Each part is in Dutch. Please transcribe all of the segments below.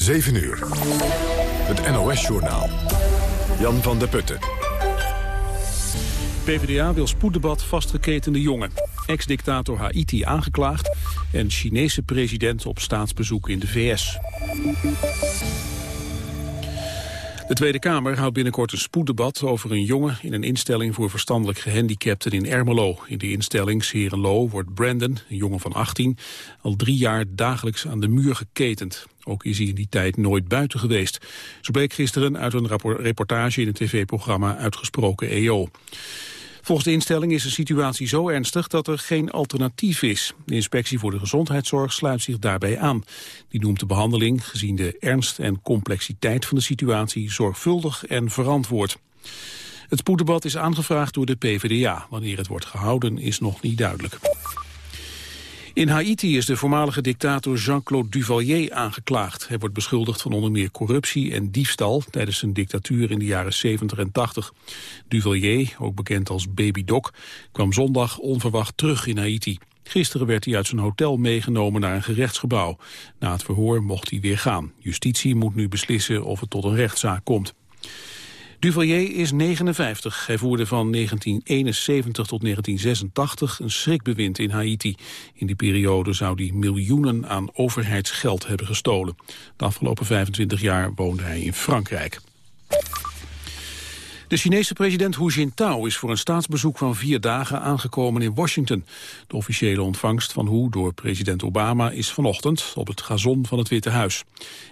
7 uur. Het NOS-journaal. Jan van der Putten. PvdA wil spoeddebat vastgeketende jongen. Ex-dictator Haiti aangeklaagd en Chinese president op staatsbezoek in de VS. De Tweede Kamer houdt binnenkort een spoeddebat over een jongen in een instelling voor verstandelijk gehandicapten in Ermelo. In de instelling Serenlo wordt Brandon, een jongen van 18, al drie jaar dagelijks aan de muur geketend. Ook is hij in die tijd nooit buiten geweest. Zo bleek gisteren uit een reportage in het tv-programma Uitgesproken EO. Volgens de instelling is de situatie zo ernstig dat er geen alternatief is. De inspectie voor de gezondheidszorg sluit zich daarbij aan. Die noemt de behandeling, gezien de ernst en complexiteit van de situatie, zorgvuldig en verantwoord. Het spoeddebat is aangevraagd door de PvdA. Wanneer het wordt gehouden is nog niet duidelijk. In Haiti is de voormalige dictator Jean-Claude Duvalier aangeklaagd. Hij wordt beschuldigd van onder meer corruptie en diefstal tijdens zijn dictatuur in de jaren 70 en 80. Duvalier, ook bekend als Baby Doc, kwam zondag onverwacht terug in Haiti. Gisteren werd hij uit zijn hotel meegenomen naar een gerechtsgebouw. Na het verhoor mocht hij weer gaan. Justitie moet nu beslissen of het tot een rechtszaak komt. Duvalier is 59. Hij voerde van 1971 tot 1986 een schrikbewind in Haiti. In die periode zou hij miljoenen aan overheidsgeld hebben gestolen. De afgelopen 25 jaar woonde hij in Frankrijk. De Chinese president Hu Jintao is voor een staatsbezoek van vier dagen aangekomen in Washington. De officiële ontvangst van Hu door president Obama is vanochtend op het gazon van het Witte Huis.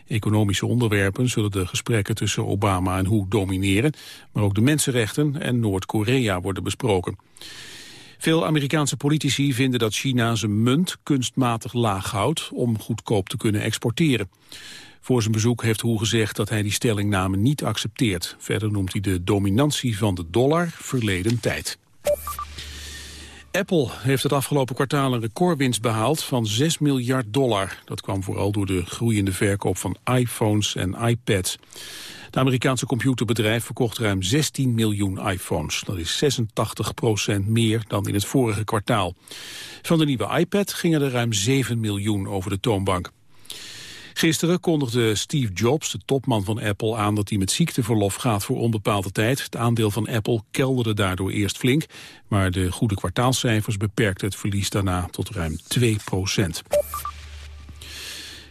Economische onderwerpen zullen de gesprekken tussen Obama en Hu domineren, maar ook de mensenrechten en Noord-Korea worden besproken. Veel Amerikaanse politici vinden dat China zijn munt kunstmatig laag houdt om goedkoop te kunnen exporteren. Voor zijn bezoek heeft Hoe gezegd dat hij die stellingname niet accepteert. Verder noemt hij de dominantie van de dollar verleden tijd. Apple heeft het afgelopen kwartaal een recordwinst behaald van 6 miljard dollar. Dat kwam vooral door de groeiende verkoop van iPhones en iPads. Het Amerikaanse computerbedrijf verkocht ruim 16 miljoen iPhones. Dat is 86 procent meer dan in het vorige kwartaal. Van de nieuwe iPad gingen er ruim 7 miljoen over de toonbank. Gisteren kondigde Steve Jobs, de topman van Apple, aan dat hij met ziekteverlof gaat voor onbepaalde tijd. Het aandeel van Apple kelderde daardoor eerst flink, maar de goede kwartaalcijfers beperkten het verlies daarna tot ruim 2 procent.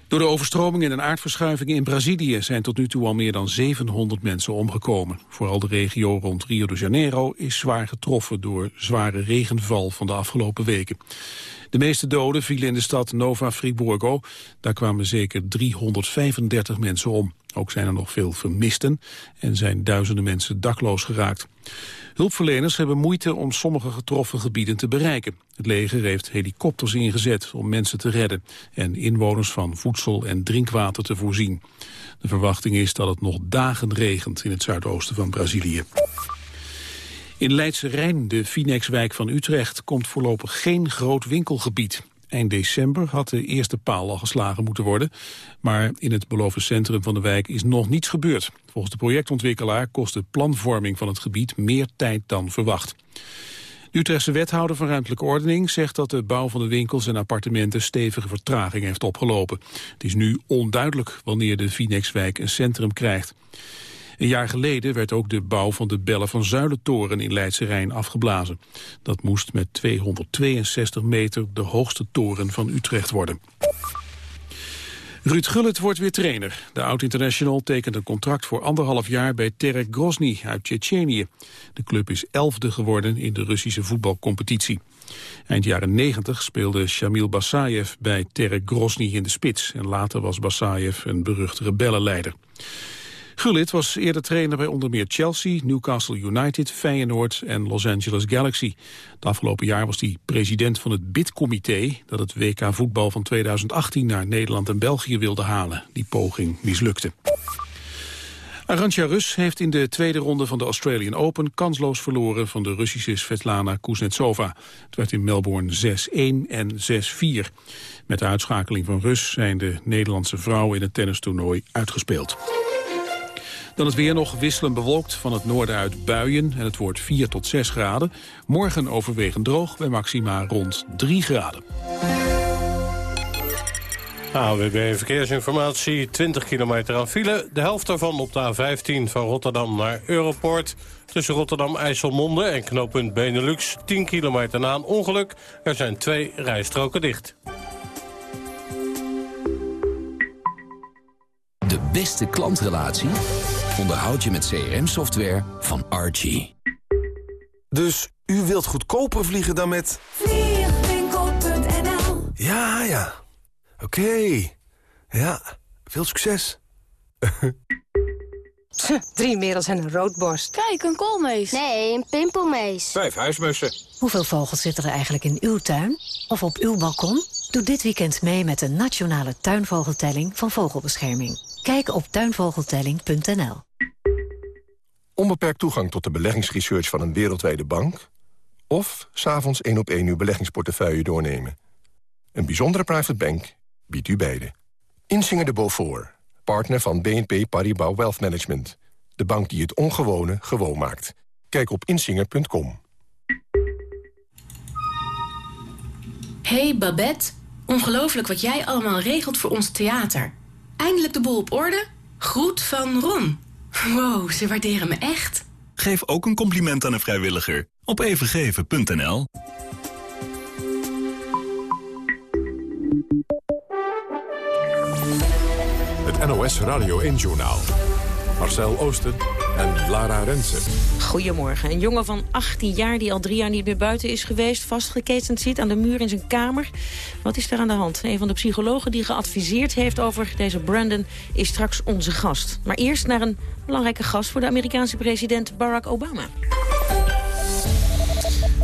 Door de overstromingen en aardverschuivingen in Brazilië zijn tot nu toe al meer dan 700 mensen omgekomen. Vooral de regio rond Rio de Janeiro is zwaar getroffen door zware regenval van de afgelopen weken. De meeste doden vielen in de stad Nova Friburgo. Daar kwamen zeker 335 mensen om. Ook zijn er nog veel vermisten en zijn duizenden mensen dakloos geraakt. Hulpverleners hebben moeite om sommige getroffen gebieden te bereiken. Het leger heeft helikopters ingezet om mensen te redden... en inwoners van voedsel en drinkwater te voorzien. De verwachting is dat het nog dagen regent in het zuidoosten van Brazilië. In Leidse Rijn, de Finex-wijk van Utrecht, komt voorlopig geen groot winkelgebied. Eind december had de eerste paal al geslagen moeten worden. Maar in het beloofde centrum van de wijk is nog niets gebeurd. Volgens de projectontwikkelaar kost de planvorming van het gebied meer tijd dan verwacht. De Utrechtse wethouder van ruimtelijke ordening zegt dat de bouw van de winkels en appartementen stevige vertraging heeft opgelopen. Het is nu onduidelijk wanneer de Finex-wijk een centrum krijgt. Een jaar geleden werd ook de bouw van de Bellen van Zuilentoren in Leidse Rijn afgeblazen. Dat moest met 262 meter de hoogste toren van Utrecht worden. Ruud Gullit wordt weer trainer. De oud-international tekent een contract voor anderhalf jaar bij Terek Grozny uit Tsjetsjenië. De club is elfde geworden in de Russische voetbalcompetitie. Eind jaren 90 speelde Shamil Basayev bij Terek Grozny in de spits. En later was Basayev een beruchte rebellenleider. Gullit was eerder trainer bij onder meer Chelsea, Newcastle United, Feyenoord en Los Angeles Galaxy. Het afgelopen jaar was hij president van het BID-comité dat het WK voetbal van 2018 naar Nederland en België wilde halen. Die poging mislukte. Arantja Rus heeft in de tweede ronde van de Australian Open kansloos verloren van de Russische Svetlana Kuznetsova. Het werd in Melbourne 6-1 en 6-4. Met de uitschakeling van Rus zijn de Nederlandse vrouwen in het tennistoernooi uitgespeeld. Dan het weer nog wisselend bewolkt van het noorden uit buien en het wordt 4 tot 6 graden. Morgen overwegend droog bij maxima rond 3 graden. AWB Verkeersinformatie, 20 kilometer aan file. De helft daarvan op de A15 van Rotterdam naar Europoort. Tussen Rotterdam-IJsselmonde en knooppunt Benelux 10 kilometer na een ongeluk. Er zijn twee rijstroken dicht. De beste klantrelatie onderhoud je met CRM-software van Archie. Dus u wilt goedkoper vliegen dan met... Vliegwinkel.nl Ja, ja. Oké. Ja, veel succes. Drie merels en een roodborst. Kijk, een koolmees. Nee, een pimpelmees. Vijf huismussen. Hoeveel vogels zitten er eigenlijk in uw tuin? Of op uw balkon? Doe dit weekend mee met de nationale tuinvogeltelling van Vogelbescherming. Kijk op tuinvogeltelling.nl. Onbeperkt toegang tot de beleggingsresearch van een wereldwijde bank... of s'avonds één op één uw beleggingsportefeuille doornemen. Een bijzondere private bank biedt u beide. Insinger de Beaufort, partner van BNP Paribas Wealth Management. De bank die het ongewone gewoon maakt. Kijk op insinger.com. Hey Babette, ongelooflijk wat jij allemaal regelt voor ons theater. Eindelijk de boel op orde? Groet van Ron. Wow, ze waarderen me echt. Geef ook een compliment aan een vrijwilliger op evengeven.nl. Het NOS Radio 1-journaal. Marcel Oosten en Lara Rensen. Goedemorgen. Een jongen van 18 jaar die al drie jaar niet meer buiten is geweest... vastgeketend zit aan de muur in zijn kamer. Wat is er aan de hand? Een van de psychologen die geadviseerd heeft over deze Brandon... is straks onze gast. Maar eerst naar een belangrijke gast voor de Amerikaanse president Barack Obama.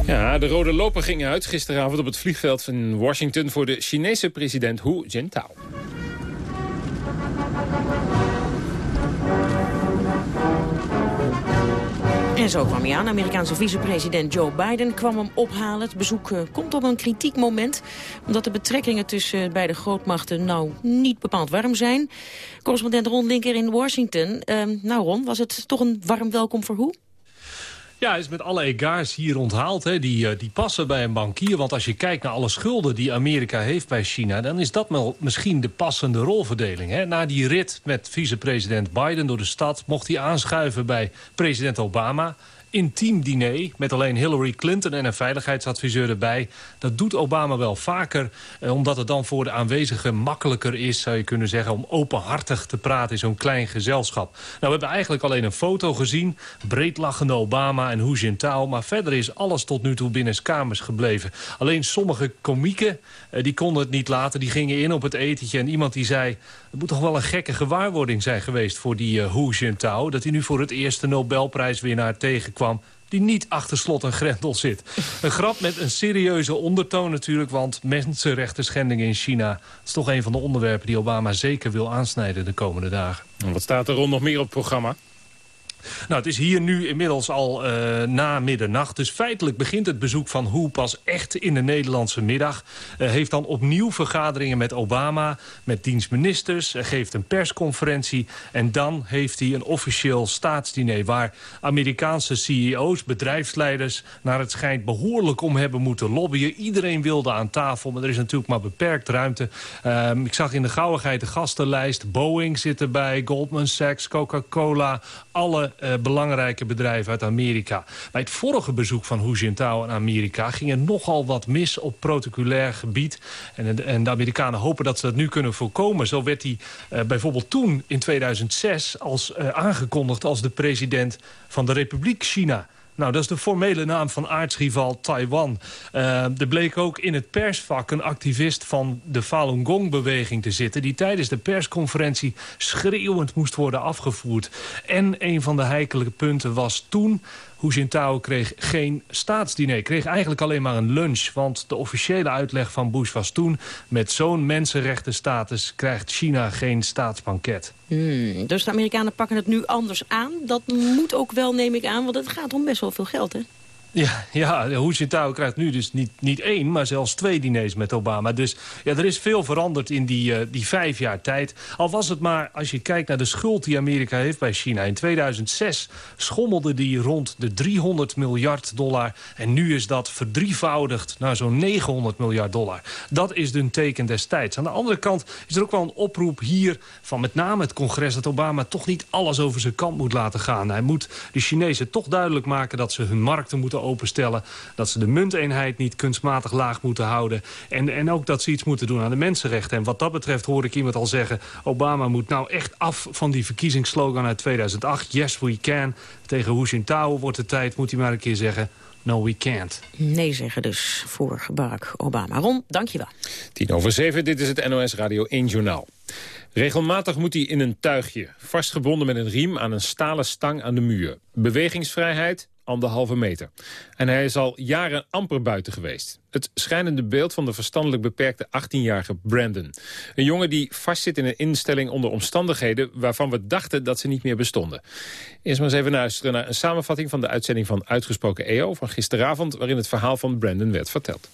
Ja, de rode loper ging uit gisteravond op het vliegveld van Washington... voor de Chinese president Hu Jintao. En zo kwam hij aan. Amerikaanse vicepresident Joe Biden kwam hem ophalen. Het bezoek eh, komt op een kritiek moment. Omdat de betrekkingen tussen beide grootmachten nou niet bepaald warm zijn. Correspondent Ron Linker in Washington. Ehm, nou Ron, was het toch een warm welkom voor hoe? Ja, is met alle egaars hier onthaald. Hè. Die, eh, die passen bij een bankier. Want als je kijkt naar alle schulden die Amerika heeft bij China... dan is dat wel misschien de passende rolverdeling. Hè. Na die rit met vicepresident Biden door de stad... mocht hij aanschuiven bij president Obama intiem diner met alleen Hillary Clinton en een veiligheidsadviseur erbij. Dat doet Obama wel vaker, eh, omdat het dan voor de aanwezigen makkelijker is, zou je kunnen zeggen, om openhartig te praten in zo'n klein gezelschap. Nou, we hebben eigenlijk alleen een foto gezien, breedlachende Obama en Hu Jintao, maar verder is alles tot nu toe binnen kamers gebleven. Alleen sommige komieken, eh, die konden het niet laten, die gingen in op het etentje en iemand die zei, het moet toch wel een gekke gewaarwording zijn geweest voor die uh, Hu Jintao, dat hij nu voor het eerst de Nobelprijswinnaar tegenkwam die niet achter slot en grendel zit. Een grap met een serieuze ondertoon natuurlijk... want mensenrechten schendingen in China... is toch een van de onderwerpen die Obama zeker wil aansnijden de komende dagen. En wat staat er rond nog meer op het programma? Nou, het is hier nu inmiddels al uh, na middernacht. Dus feitelijk begint het bezoek van Hoe pas echt in de Nederlandse middag. Uh, heeft dan opnieuw vergaderingen met Obama, met dienstministers. Uh, geeft een persconferentie. En dan heeft hij een officieel staatsdiner... waar Amerikaanse CEO's, bedrijfsleiders... naar het schijnt behoorlijk om hebben moeten lobbyen. Iedereen wilde aan tafel, maar er is natuurlijk maar beperkt ruimte. Ehm, ik zag in de gauwigheid de gastenlijst. Boeing zit erbij, Goldman Sachs, Coca-Cola... alle uh, belangrijke bedrijven uit Amerika. Bij het vorige bezoek van Hu Jintao in Amerika... ging er nogal wat mis op protocolair gebied. En, en de Amerikanen hopen dat ze dat nu kunnen voorkomen. Zo werd hij uh, bijvoorbeeld toen in 2006 als, uh, aangekondigd als de president van de Republiek China... Nou, dat is de formele naam van aardsrival Taiwan. Uh, er bleek ook in het persvak een activist van de Falun Gong-beweging te zitten... die tijdens de persconferentie schreeuwend moest worden afgevoerd. En een van de heikele punten was toen... Hu Jintao kreeg geen staatsdiner. Kreeg eigenlijk alleen maar een lunch. Want de officiële uitleg van Bush was toen... met zo'n mensenrechtenstatus krijgt China geen staatsbanket. Hmm, dus de Amerikanen pakken het nu anders aan. Dat moet ook wel, neem ik aan, want het gaat om best wel veel geld, hè? Ja, ja Hu Jintao krijgt nu dus niet, niet één, maar zelfs twee diners met Obama. Dus ja, er is veel veranderd in die, uh, die vijf jaar tijd. Al was het maar, als je kijkt naar de schuld die Amerika heeft bij China. In 2006 schommelde die rond de 300 miljard dollar. En nu is dat verdrievoudigd naar zo'n 900 miljard dollar. Dat is een teken destijds. Aan de andere kant is er ook wel een oproep hier van met name het congres... dat Obama toch niet alles over zijn kant moet laten gaan. Hij moet de Chinezen toch duidelijk maken dat ze hun markten moeten openstellen. Dat ze de munteenheid niet kunstmatig laag moeten houden. En, en ook dat ze iets moeten doen aan de mensenrechten. En wat dat betreft hoor ik iemand al zeggen... Obama moet nou echt af van die verkiezingsslogan uit 2008. Yes, we can. Tegen Hu Jintao wordt de tijd, moet hij maar een keer zeggen... No, we can't. Nee zeggen dus voor Barack Obama. Ron, dankjewel. Tien over zeven, dit is het NOS Radio 1 Journaal. Regelmatig moet hij in een tuigje, vastgebonden met een riem aan een stalen stang aan de muur. Bewegingsvrijheid, anderhalve meter. En hij is al jaren amper buiten geweest. Het schijnende beeld van de verstandelijk beperkte 18-jarige Brandon. Een jongen die vastzit in een instelling onder omstandigheden... waarvan we dachten dat ze niet meer bestonden. Eerst maar eens even luisteren naar een samenvatting van de uitzending van Uitgesproken EO... van gisteravond, waarin het verhaal van Brandon werd verteld.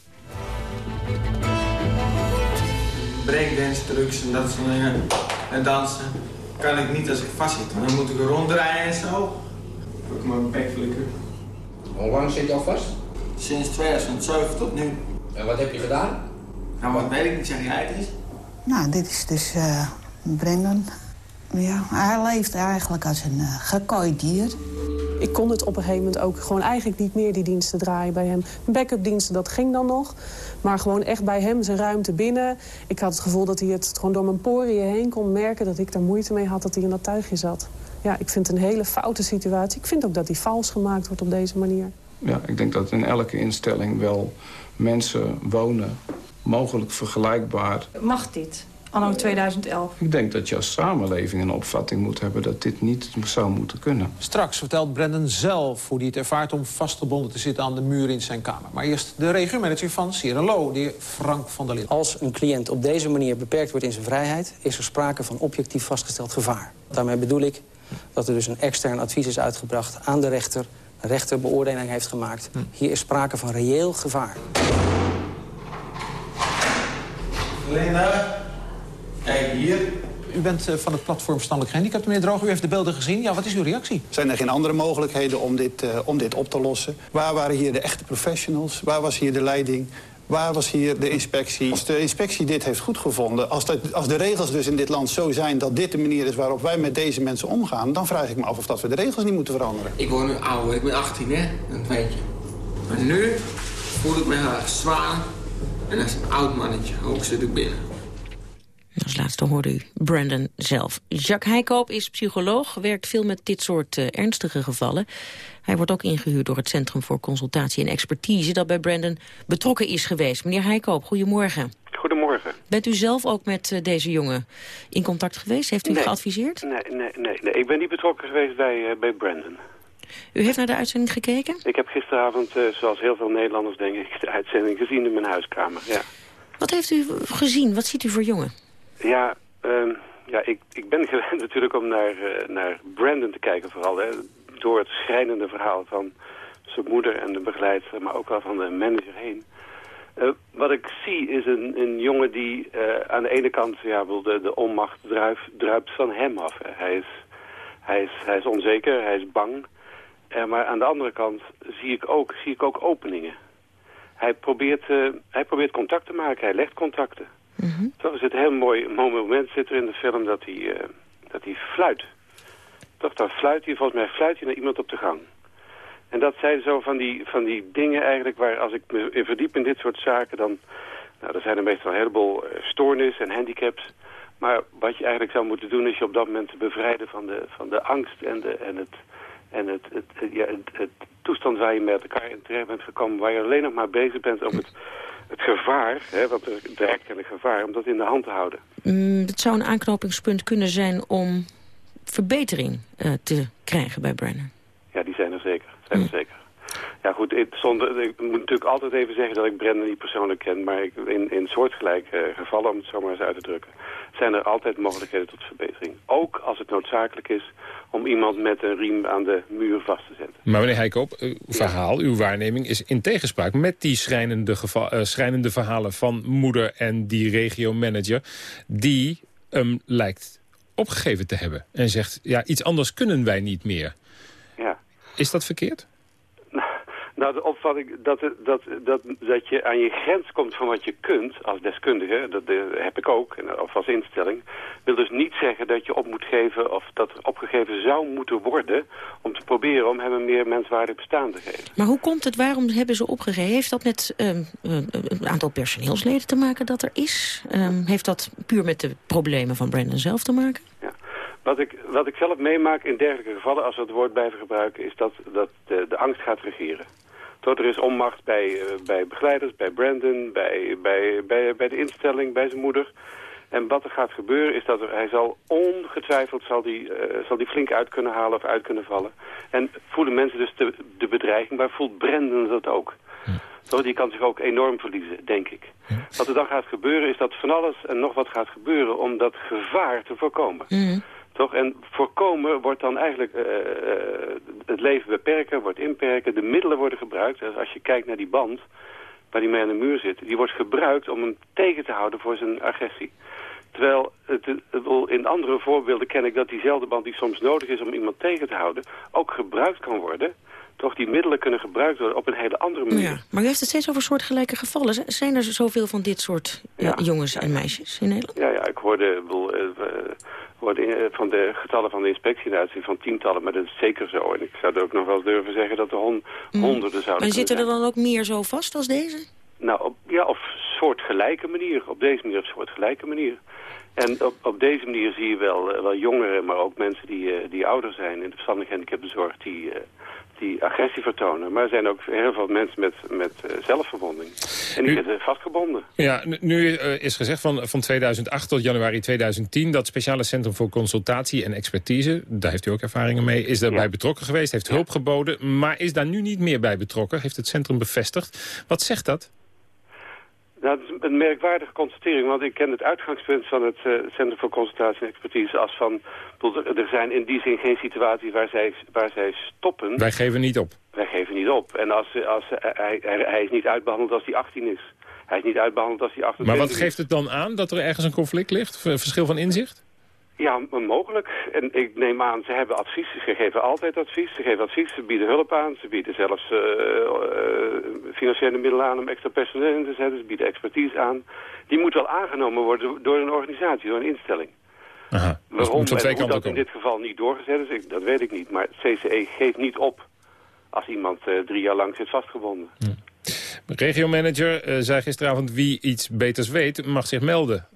Breakdance, trucs en dat soort dingen. En dansen kan ik niet als ik vastzit. Dan moet ik ronddraaien en zo. Ik mijn bek flikker. Hoe lang zit je al vast? Sinds 2007 tot nu. En wat heb je gedaan? Nou, wat weet ik niet, zeg jij het eens? Nou, dit is dus uh, Brendan. Ja, hij leeft eigenlijk als een uh, gekooid dier. Ik kon het op een gegeven moment ook gewoon eigenlijk niet meer die diensten draaien bij hem. Backup diensten, dat ging dan nog. Maar gewoon echt bij hem, zijn ruimte binnen. Ik had het gevoel dat hij het gewoon door mijn poriën heen kon merken... dat ik daar moeite mee had dat hij in dat tuigje zat. Ja, ik vind het een hele foute situatie. Ik vind ook dat hij vals gemaakt wordt op deze manier. Ja, ik denk dat in elke instelling wel mensen wonen... mogelijk vergelijkbaar. Mag dit? Anno 2011. Ik denk dat je als samenleving een opvatting moet hebben... dat dit niet zou moeten kunnen. Straks vertelt Brendan zelf hoe hij het ervaart... om vastgebonden te zitten aan de muur in zijn kamer. Maar eerst de regiomanager van Sierra de heer Frank van der Linden. Als een cliënt op deze manier beperkt wordt in zijn vrijheid... is er sprake van objectief vastgesteld gevaar. Daarmee bedoel ik dat er dus een extern advies is uitgebracht aan de rechter... de rechter beoordeling heeft gemaakt. Hm. Hier is sprake van reëel gevaar. Linda, Kijk hier. U bent eh, van het platform Verstandelijk Gehandicapt, meneer Droog. U heeft de beelden gezien. Ja, wat is uw reactie? Zijn er geen andere mogelijkheden om dit, uh, om dit op te lossen? Waar waren hier de echte professionals? Waar was hier de leiding? Waar was hier de inspectie? Als de inspectie dit heeft goedgevonden... Als, dat, als de regels dus in dit land zo zijn dat dit de manier is... waarop wij met deze mensen omgaan... dan vraag ik me af of dat we de regels niet moeten veranderen. Ik word nu ouder, ik ben 18, hè? Dat weet je. Maar nu voel ik me heel erg zwaar. En als een oud mannetje, ook zit ik binnen. Als laatste hoorde u Brandon zelf. Jacques Heikoop is psycholoog, werkt veel met dit soort uh, ernstige gevallen. Hij wordt ook ingehuurd door het Centrum voor Consultatie en Expertise... dat bij Brandon betrokken is geweest. Meneer Heikoop, goedemorgen. Goedemorgen. Bent u zelf ook met uh, deze jongen in contact geweest? Heeft u nee. geadviseerd? Nee, nee, nee, nee, ik ben niet betrokken geweest bij, uh, bij Brandon. U heeft naar de uitzending gekeken? Ik heb gisteravond, zoals heel veel Nederlanders denk ik, de uitzending gezien in mijn huiskamer. Ja. Wat heeft u gezien? Wat ziet u voor jongen? Ja, um, ja ik, ik ben gewend natuurlijk om naar, uh, naar Brandon te kijken vooral. Hè, door het schrijnende verhaal van zijn moeder en de begeleidster, maar ook wel van de manager heen. Uh, wat ik zie is een, een jongen die uh, aan de ene kant ja, de, de onmacht druif, druipt van hem af. Hij, is, hij, is, hij is onzeker, hij is bang. Uh, maar aan de andere kant zie ik ook, zie ik ook openingen. Hij probeert, hij probeert contact te maken, hij legt contacten. Mm. Toch is het heel mooi, moment zit er in de film dat hij, uh, dat hij fluit. Toch, dan fluit hij, volgens mij fluit hij naar iemand op de gang. En dat zijn zo van die, van die dingen eigenlijk waar als ik me verdiep in dit soort zaken dan... Nou, er zijn er meestal een heleboel uh, stoornissen en handicaps. Maar wat je eigenlijk zou moeten doen is je op dat moment te bevrijden van de, van de angst en, de, en, het, en het, het ja, het, het toestand waar je met elkaar in terecht bent gekomen. Waar je alleen nog maar bezig bent om het het gevaar, hè, want er dreigt een gevaar, om dat in de hand te houden. Mm, dat zou een aanknopingspunt kunnen zijn om verbetering uh, te krijgen bij Brennan. Ja, die zijn er zeker. Zijn er mm. zeker. Ja goed, zonder, ik moet natuurlijk altijd even zeggen dat ik Brendan niet persoonlijk ken. Maar ik, in, in soortgelijke gevallen, om het zo maar eens uit te drukken... zijn er altijd mogelijkheden tot verbetering. Ook als het noodzakelijk is om iemand met een riem aan de muur vast te zetten. Maar meneer Heikoop, uw verhaal, uw waarneming is in tegenspraak... met die schrijnende, eh, schrijnende verhalen van moeder en die regiomanager... die hem lijkt opgegeven te hebben. En zegt, ja, iets anders kunnen wij niet meer. Ja. Is dat verkeerd? Nou, de opvatting dat, dat, dat, dat je aan je grens komt van wat je kunt als deskundige, dat eh, heb ik ook, of als instelling, wil dus niet zeggen dat je op moet geven of dat er opgegeven zou moeten worden om te proberen om hem een meer menswaardig bestaan te geven. Maar hoe komt het, waarom hebben ze opgegeven? Heeft dat met eh, een aantal personeelsleden te maken dat er is? Ehm, heeft dat puur met de problemen van Brandon zelf te maken? Wat ik, wat ik zelf meemaak in dergelijke gevallen, als we het woord blijven gebruiken, is dat, dat de, de angst gaat regeren. Tot er is onmacht bij, eh, bij begeleiders, bij Brandon, bij, bij, bij, bij de instelling, bij zijn moeder. En wat er gaat gebeuren is dat er, hij zal ongetwijfeld zal die, eh, zal die flink uit kunnen halen of uit kunnen vallen. En voelen mensen dus de, de bedreiging, maar voelt Brandon dat ook. Zo, die kan zich ook enorm verliezen, denk ik. Wat er dan gaat gebeuren is dat van alles en nog wat gaat gebeuren om dat gevaar te voorkomen. Toch? En voorkomen wordt dan eigenlijk eh, eh, het leven beperken, wordt inperken. De middelen worden gebruikt. Dus als je kijkt naar die band waar die mee aan de muur zit, die wordt gebruikt om hem tegen te houden voor zijn agressie. Terwijl het, in andere voorbeelden ken ik dat diezelfde band die soms nodig is om iemand tegen te houden, ook gebruikt kan worden. Toch die middelen kunnen gebruikt worden op een hele andere manier. Ja. Maar u heeft het steeds over soortgelijke gevallen. Zijn er zoveel van dit soort eh, jongens en meisjes in Nederland? Ja, ja, ik hoorde, bedoel, eh, hoorde eh, van de getallen van de inspectie uitzien van tientallen, maar dat is zeker zo. En ik zou er ook nog wel eens durven zeggen dat er hon, honderden zouden Maar zitten er dan ook meer zo vast als deze? Nou, op, ja, op soortgelijke manier. Op deze manier, op soortgelijke manier. En op, op deze manier zie je wel, wel jongeren, maar ook mensen die, die ouder zijn in de verstandige handicapbezorg, die, die agressie vertonen. Maar er zijn ook heel veel mensen met, met eh, zelfverwonding. En die zitten vastgebonden. Ja, nu- nu eh, is gezegd van, van 2008 tot januari 2010... dat speciale centrum voor consultatie en expertise... daar heeft u ook ervaringen mee, is daarbij betrokken geweest... heeft hulp geboden, maar is daar nu niet meer bij betrokken... heeft het centrum bevestigd. Wat zegt dat? Nou, dat is een merkwaardige constatering, want ik ken het uitgangspunt van het eh, Centrum voor Consultatie en Expertise als van, er zijn in die zin geen situaties waar zij, waar zij stoppen. Wij geven niet op. Wij geven niet op. En als, als, hij, hij, hij is niet uitbehandeld als hij 18 is. Hij is niet uitbehandeld als hij 28 Maar wat is. geeft het dan aan dat er ergens een conflict ligt? Verschil van inzicht? Ja, mogelijk. En ik neem aan, ze hebben advies. Ze geven altijd advies. Ze geven advies, ze bieden hulp aan. Ze bieden zelfs eh, eh, financiële middelen aan om extra personeel in te zetten. Ze bieden expertise aan. Die moet wel aangenomen worden door een organisatie, door een instelling. Aha. Dus Waarom moet en hoe dat in dit geval niet doorgezet is, ik- dat weet ik niet. Maar het CCE geeft niet op als iemand eh, drie jaar lang zit vastgebonden. Regiomanager eh, zei gisteravond wie iets beters weet mag zich melden.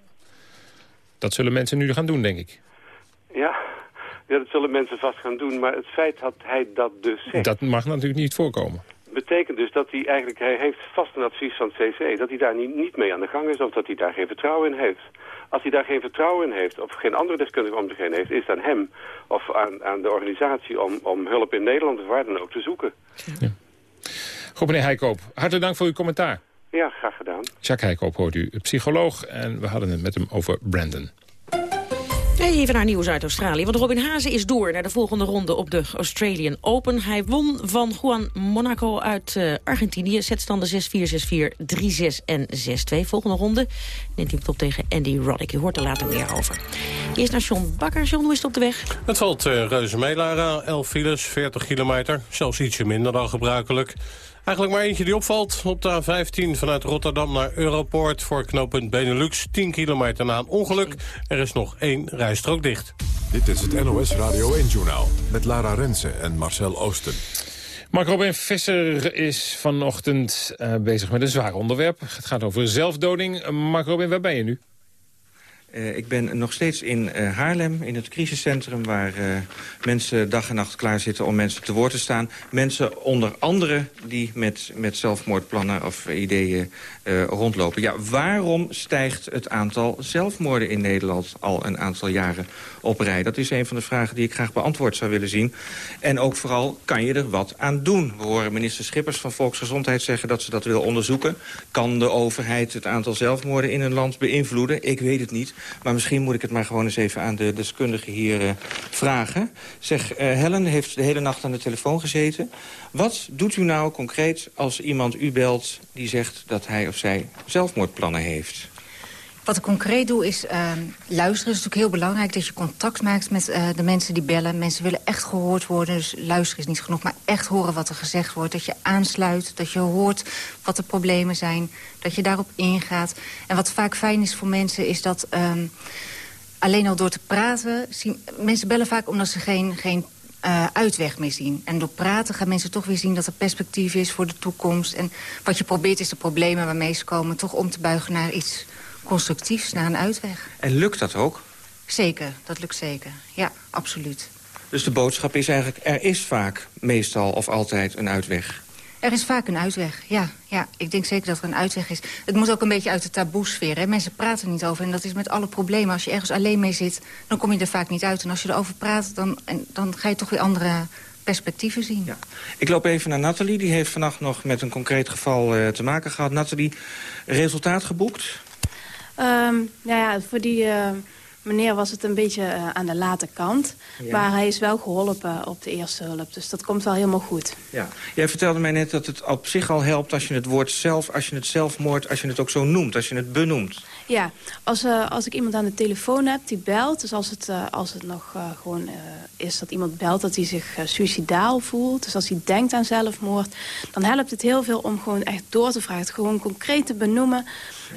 Dat zullen mensen nu gaan doen, denk ik. Ja, ja, dat zullen mensen vast gaan doen. Maar het feit dat hij dat dus zegt... Dat mag natuurlijk niet voorkomen. betekent dus dat hij eigenlijk, hij heeft vast een advies van het CCE, dat hij daar niet, niet mee aan de gang is of dat hij daar geen vertrouwen in heeft. Als hij daar geen vertrouwen in heeft of geen andere deskundige om zich heen heeft, is het aan hem of aan, aan de organisatie om, om hulp in Nederland of waar dan ook te zoeken. Goed, meneer Heikoop. Hartelijk dank voor uw commentaar. Ja, graag gedaan. Jacques Heikoop hoort u, psycholoog. En we hadden het met hem over Brandon. Even naar nieuws uit Australië. Want Robin Hazen is door naar de volgende ronde op de Australian Open. Hij won van Juan Monaco uit eh, Argentinië. Zetstanden 6-4, 6-4, 3-6 en 6-2. Volgende ronde neemt hij het op tegen Andy Roddick. Je hoort er later meer over. Eerst naar John Bakker. John, hoe is het op de weg? Het valt eh, reuze mee, Lara. 11 files, 40 kilometer. Zelfs ietsje minder dan gebruikelijk. Eigenlijk maar eentje die opvalt. Op de A15 vanuit Rotterdam naar Europoort... voor knooppunt Benelux, 10 kilometer na een ongeluk. Er is nog één rijstrook dicht. Dit is het NOS Radio 1-journaal met Lara Rensen en Marcel Oosten. Mark Robin Visser is vanochtend eh, bezig met een zwaar onderwerp. Het gaat over zelfdoding. Eh, Mark Robin, waar ben je nu? Uh, ik ben nog steeds in uh, Haarlem, in het crisiscentrum... waar uh, mensen dag en nacht klaar zitten om mensen te woord te staan. Mensen onder andere die met, met zelfmoordplannen of ideeën rondlopen. Ja, waarom stijgt het aantal zelfmoorden in Nederland al een aantal jaren op rij? Dat is een van de vragen die ik graag beantwoord zou willen zien. En ook vooral, kan je er wat aan doen? We horen minister Schippers van Volksgezondheid zeggen dat ze dat wil onderzoeken. Kan de overheid het aantal zelfmoorden in een land beïnvloeden? Ik weet het niet. Maar misschien moet ik het maar gewoon eens even aan de deskundige hier uh, vragen. Zeg, uh, Helen heeft de hele nacht aan de telefoon gezeten. Wat doet u nou concreet als iemand u belt die zegt dat hij of zij zelfmoordplannen heeft? Wat ik concreet doe is uh, luisteren. Is natuurlijk heel belangrijk dat je contact maakt met uh, de mensen die bellen. Mensen willen echt gehoord worden, dus luisteren is niet genoeg. Maar echt horen wat er gezegd wordt. Dat je aansluit, dat je hoort wat de problemen zijn. Dat je daarop ingaat. En wat vaak fijn is voor mensen is dat... Um, alleen al door te praten... Zien, mensen bellen vaak omdat ze geen, geen uh, uitweg meer zien. En door praten gaan mensen toch weer zien dat er perspectief is voor de toekomst. En wat je probeert is de problemen waarmee ze komen... toch om te buigen naar iets constructiefs naar een uitweg. En lukt dat ook? Zeker, dat lukt zeker. Ja, absoluut. Dus de boodschap is eigenlijk, er is vaak meestal of altijd een uitweg? Er is vaak een uitweg, ja. ja. Ik denk zeker dat er een uitweg is. Het moet ook een beetje uit de taboesfeer. Hè. Mensen praten niet over en dat is met alle problemen. Als je ergens alleen mee zit, dan kom je er vaak niet uit. En als je erover praat, dan, en, dan ga je toch weer andere perspectieven zien. Ja. Ik loop even naar Nathalie. Die heeft vannacht nog met een concreet geval uh, te maken gehad. Nathalie, resultaat geboekt? Um, nou ja, voor die uh, meneer was het een beetje uh, aan de late kant. Ja. Maar hij is wel geholpen op de eerste hulp. Dus dat komt wel helemaal goed. Ja. Jij vertelde mij net dat het op zich al helpt als je het woord zelf... als je het zelfmoord, als je het ook zo noemt, als je het benoemt. Ja, als, uh, als ik iemand aan de telefoon heb die belt... dus als het, uh, als het nog gewoon is dat iemand belt dat hij zich suicidaal voelt... dus als hij denkt aan zelfmoord... dan helpt het heel veel om gewoon echt door te vragen. Het gewoon concreet te benoemen...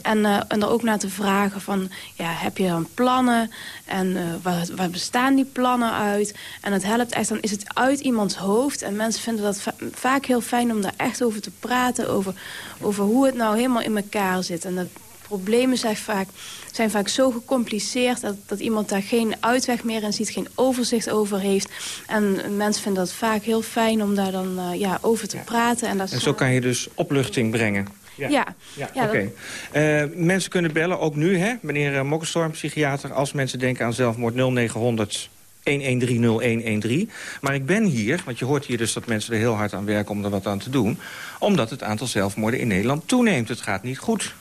En, uh, en er ook naar te vragen van, ja, heb je dan plannen? En uh, waar, waar, bestaan die plannen uit? En het helpt echt, dan is het uit iemands hoofd. En mensen vinden dat va vaak heel fijn om daar echt over te praten. Over, over hoe het nou helemaal in elkaar zit. En de problemen zijn vaak, zijn vaak zo gecompliceerd... Dat, dat iemand daar geen uitweg meer in ziet, geen overzicht over heeft. En mensen vinden dat vaak heel fijn om daar dan uh, ja, over te ja. praten. En, dat en zo kan je dus opluchting brengen. Ja, ja. ja, ja oké. Okay. Uh, mensen kunnen bellen, ook nu, hè, meneer uh, Mokkenstorm, psychiater... als mensen denken aan zelfmoord 0900 1130 Maar ik ben hier, want je hoort hier dus dat mensen er heel hard aan werken... om er wat aan te doen, omdat het aantal zelfmoorden in Nederland toeneemt. Het gaat niet goed.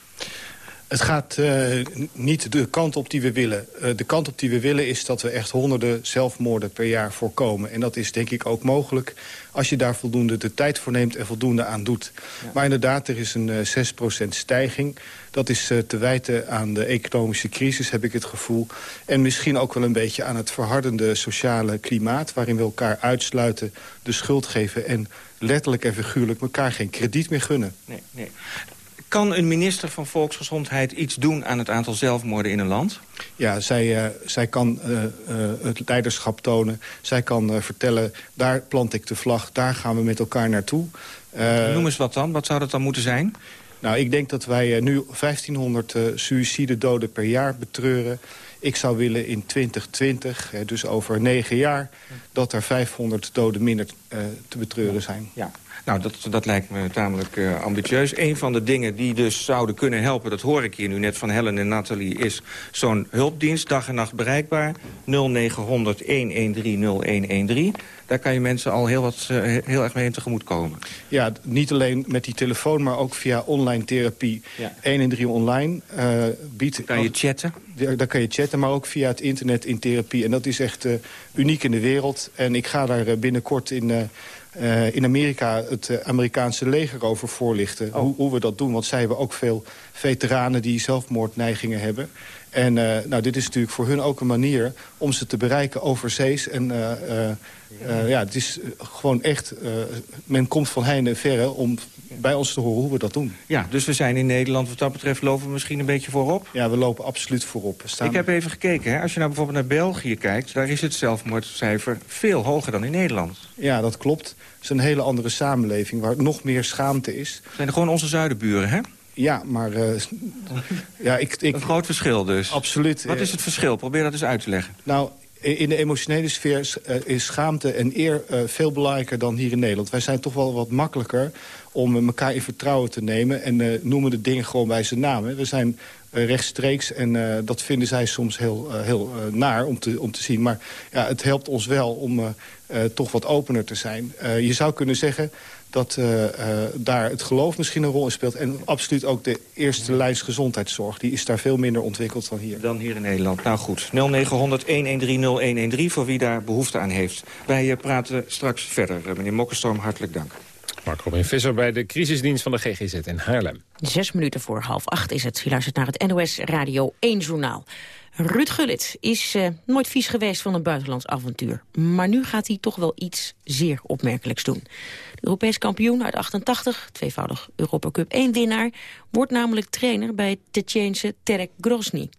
Het gaat uh, niet de kant op die we willen. Uh, de kant op die we willen is dat we echt honderden zelfmoorden per jaar voorkomen. En dat is denk ik ook mogelijk als je daar voldoende de tijd voor neemt en voldoende aan doet. Ja. Maar inderdaad, er is een uh, 6% stijging. Dat is uh, te wijten aan de economische crisis, heb ik het gevoel. En misschien ook wel een beetje aan het verhardende sociale klimaat... waarin we elkaar uitsluiten, de schuld geven... en letterlijk en figuurlijk elkaar geen krediet meer gunnen. Nee, nee. Kan een minister van Volksgezondheid iets doen aan het aantal zelfmoorden in een land? Ja, zij, uh, zij kan uh, uh, het leiderschap tonen. Zij kan vertellen, daar plant ik de vlag, daar gaan we met elkaar naartoe. Noem eens wat dan, wat zou dat dan moeten zijn? Nou, ik denk dat wij nu 1500 suïcidedoden per jaar betreuren. Ik zou willen in 2020, dus over negen jaar... dat er 500 doden minder te betreuren zijn. Ja. Nou, dat, dat lijkt me tamelijk uh, ambitieus. Een van de dingen die dus zouden kunnen helpen... dat hoor ik hier nu net van Helen en Nathalie... is zo'n hulpdienst, dag en nacht bereikbaar. 0900 113 0113. Daar kan je mensen al heel, wat, uh, heel erg mee in tegemoet komen. Ja, niet alleen met die telefoon, maar ook via online therapie. Ja. 113 online uh, biedt... Kan je chatten? Daar kan je chatten, maar ook via het internet in therapie. En dat is echt uniek in de wereld. En ik ga daar binnenkort in uh, in Amerika het uh, Amerikaanse leger over voorlichten. Oh. Hoe, hoe, we dat doen. Want zij hebben ook veel veteranen die zelfmoordneigingen hebben. En uh, nou, dit is natuurlijk voor hun ook een manier om ze te bereiken overzees. En ja, het is gewoon echt... men komt van heinde en verre om bij ons te horen hoe we dat doen. Ja, dus we zijn in Nederland wat dat betreft lopen we misschien een beetje voorop? Ja, we lopen absoluut voorop. Staan... Ik heb even gekeken. Hè? Als je nou bijvoorbeeld naar België kijkt... daar is het zelfmoordcijfer veel hoger dan in Nederland. Ja, dat klopt. Het is een hele andere samenleving waar nog meer schaamte is. Zijn er gewoon onze zuidenburen, hè? Ja, maar... eh, ja, ik, ik, Een groot verschil dus. Absoluut. Wat is het verschil? Probeer dat eens uit te leggen. Nou, in de emotionele sfeer is, eh, is schaamte en eer eh, veel belangrijker dan hier in Nederland. Wij zijn toch wel wat makkelijker om eh, elkaar in vertrouwen te nemen... en eh, noemen de dingen gewoon bij zijn naam. hè. We zijn eh, rechtstreeks en eh, dat vinden zij soms heel, eh, heel eh, naar om te, om te zien. Maar ja, het helpt ons wel om eh, eh, toch wat opener te zijn. Eh, je zou kunnen zeggen dat eh, eh, daar het geloof misschien een rol in speelt... en absoluut ook de eerste lijns gezondheidszorg. Die is daar veel minder ontwikkeld dan hier. Dan hier in Nederland. Nou goed, 0900-1130-113 voor wie daar behoefte aan heeft. Wij eh, praten straks verder. Meneer Mokkenstorm, hartelijk dank. Mark Robin Visser bij de crisisdienst van de GGZ in Haarlem. Zes minuten voor half acht is het. Je luistert naar het NOS Radio 1 Journaal. Ruud Gullit is eh, nooit vies geweest van een buitenlands avontuur. Maar nu gaat hij toch wel iets zeer opmerkelijks doen. De Europees kampioen uit 88, tweevoudig Europa Cup 1-winnaar... wordt namelijk trainer bij Tsjetsjeense Terek Grozny.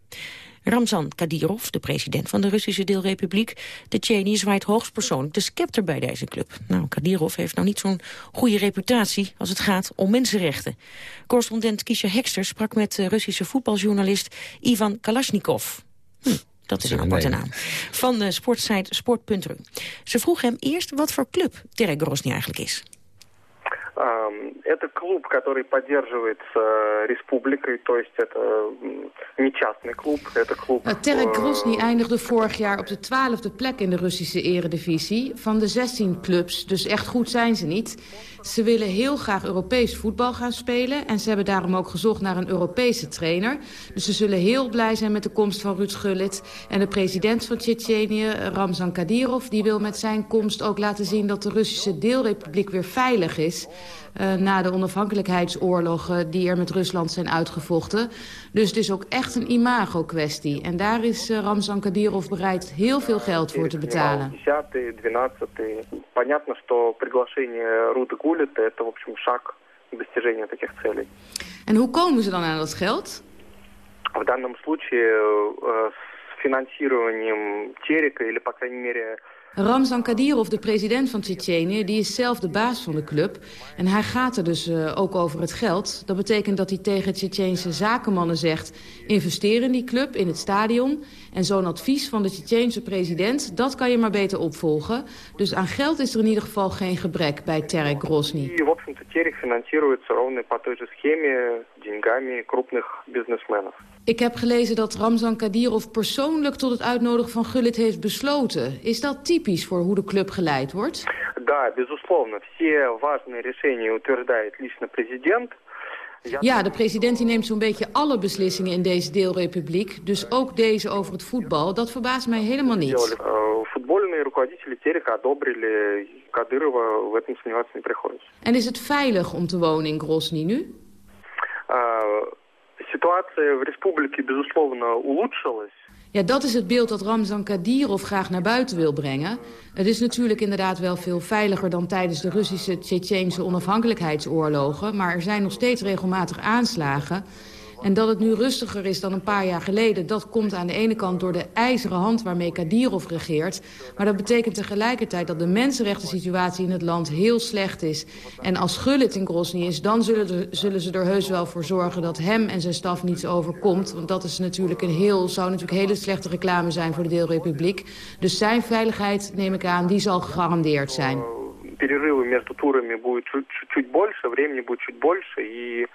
Ramzan Kadyrov, de president van de Russische deelrepubliek... Tsjetsjenië zwaait hoogstpersoonlijk de scepter bij deze club. Nou, Kadyrov heeft nou niet zo'n goede reputatie als het gaat om mensenrechten. Correspondent Kisha Hekster sprak met de Russische voetbaljournalist Ivan Kalashnikov. Hm, dat is een aparte naam. Van de sportsite sport.ru. Ze vroeg hem eerst wat voor club Terek Grozny eigenlijk is. um, Это клуб, который поддерживается э, республикой, то есть это м, не частный клуб, это клуб... Nou, Terek э, Grozny eindigde vorig jaar op de twaalfde plek in de Russische eredivisie. Van de 16 clubs, dus echt goed zijn ze niet. Ze willen heel graag Europees voetbal gaan spelen... en ze hebben daarom ook gezocht naar een Europese trainer. Dus ze zullen heel blij zijn met de komst van Ruud Gullit. En de president van Tsjetsjenië, Ramzan Kadyrov... die wil met zijn komst ook laten zien dat de Russische deelrepubliek weer veilig is... eh, na de onafhankelijkheidsoorlogen die er met Rusland zijn uitgevochten. Dus het is ook echt een imago-kwestie. En daar is eh, Ramzan Kadyrov bereid heel veel geld voor te betalen. 10 12 Понятно, что приглашение Руды Гулита – это, в общем, шаг к достижению таких целей. En hoe komen ze dan aan dat geld? В данном случае э, с финансированием Терека, или, по крайней мере, Ramzan Kadirov, de president van Tsjetsjenië, die is zelf de baas van de club. En hij gaat er dus eh, ook over het geld. Dat betekent dat hij tegen Tsjetsjeense zakenmannen zegt... investeer in die club, in het stadion. En zo'n advies van de Tsjetsjeense president, dat kan je maar beter opvolgen. Dus aan geld is er in ieder geval geen gebrek bij Terek Grosny. Ik heb gelezen dat Ramzan Kadirov persoonlijk tot het uitnodigen van Gullit heeft besloten. Is dat typisch? voor hoe de club geleid wordt? Да, безусловно, все важные решения утверждает лично президент. Я Ja, de president die neemt zo'n beetje alle beslissingen in deze deelrepubliek. Dus ook deze over het voetbal. Dat verbaast mij helemaal niet. Э, Футбольные руководители Терека одобрили Кадырова, в этом сомневаться не приходится. En is het veilig om te wonen in Grozny nu? А, Ситуация в республике, безусловно, улучшилась. Ja, dat is het beeld dat Ramzan Kadyrov graag naar buiten wil brengen. Het is natuurlijk inderdaad wel veel veiliger dan tijdens de Russische Tsjetsjeense onafhankelijkheidsoorlogen. Maar er zijn nog steeds regelmatig aanslagen. En dat het nu rustiger is dan een paar jaar geleden... dat komt aan de ene kant door de ijzeren hand waarmee Kadyrov regeert. Maar dat betekent tegelijkertijd dat de mensenrechten situatie in het land heel slecht is. En als Gullit in Grozny is, dan zullen, er, zullen ze er heus wel voor zorgen... dat hem en zijn staf niets overkomt. Want dat is natuurlijk een heel, zou natuurlijk hele slechte reclame zijn voor de deelrepubliek. Dus zijn veiligheid, neem ik aan, die zal gegarandeerd zijn. Перерывы между турами будет чуть- чуть-чуть больше, времени будет чуть больше, и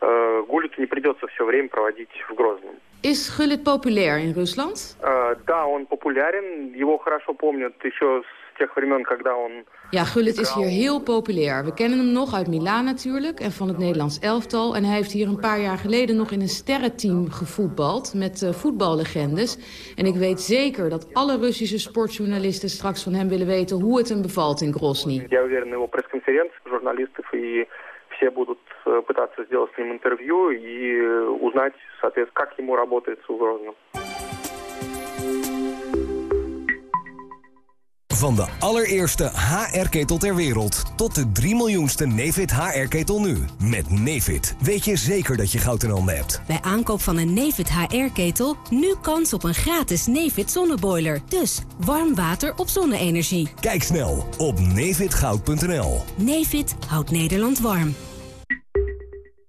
э, Гулиту не придется все время проводить в Грозном. Is Gullit populair in Rusland? Э, да, он популярен, его хорошо помнят еще с тех времен, когда он... Ja, Gullit is hier heel populair. We kennen hem nog uit Milaan natuurlijk en van het Nederlands elftal. En hij heeft hier een paar jaar geleden nog in een sterrenteam gevoetbald met uh, voetballegendes. En ik weet zeker dat alle Russische sportjournalisten straks van hem willen weten hoe het hem bevalt in Grozny. Я уверен, на его пресс-конференции журналистов и все будут э, пытаться сделать с ним интервью и э, узнать, соответственно, как ему работается в Грозном. Van de allereerste HR-ketel ter wereld tot de 3 miljoenste Nefit HR-ketel nu. Met Nefit weet je zeker dat je goud in handen hebt. Bij aankoop van een Nefit HR-ketel nu kans op een gratis Nefit zonneboiler. Dus warm water op zonne-energie. Kijk snel op nefitgoud.nl. Nefit houdt Nederland warm.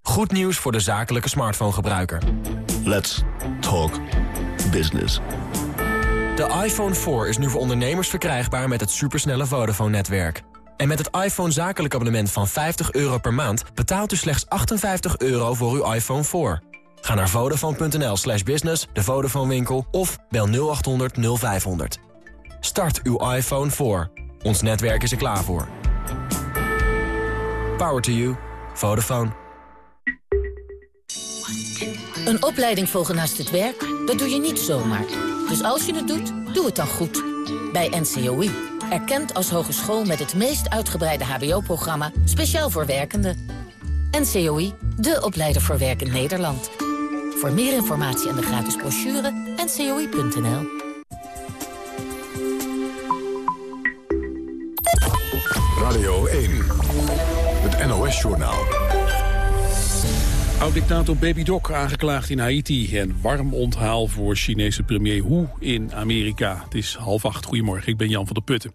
Goed nieuws voor de zakelijke smartphone-gebruiker. Let's talk business. De iPhone 4 is nu voor ondernemers verkrijgbaar met het supersnelle Vodafone-netwerk. En met het iPhone zakelijk abonnement van 50 euro per maand... betaalt u slechts 58 euro voor uw iPhone 4. Ga naar vodafone.nl slash business, de Vodafone winkel... of bel 0800 0500. Start uw iPhone 4. Ons netwerk is er klaar voor. Power to you. Vodafone. Een opleiding volgen naast het werk, dat doe je niet zomaar. Dus als je het doet, doe het dan goed. Bij NCOI. Erkend als hogeschool met het meest uitgebreide hbo-programma... speciaal voor werkenden. NCOI, de opleider voor werk in Nederland. Voor meer informatie en de gratis brochure, ncoi.nl. Radio 1, het NOS-journaal. Oud-dictator Baby Doc aangeklaagd in Haiti... en warm onthaal voor Chinese premier Hu in Amerika. Het is half acht. Goedemorgen, ik ben Jan van der Putten.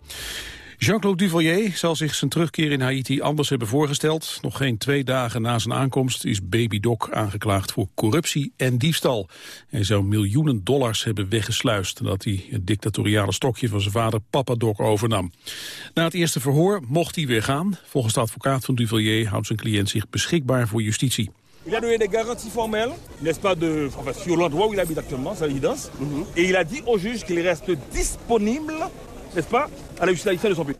Jean-Claude Duvalier zal zich zijn terugkeer in Haiti anders hebben voorgesteld. Nog geen twee dagen na zijn aankomst is Baby Doc aangeklaagd voor corruptie en diefstal. Hij zou miljoenen dollars hebben weggesluist nadat hij het dictatoriale stokje van zijn vader Papa Doc overnam. Na het eerste verhoor mocht hij weer gaan. Volgens de advocaat van Duvalier houdt zijn cliënt zich beschikbaar voor justitie. Il a donné des garanties formelles, n'est-ce pas, de, enfin, sur l'endroit où il habite actuellement, sa résidence. Et il a dit au juge qu'il reste disponible, n'est-ce pas, à la justice de son pays.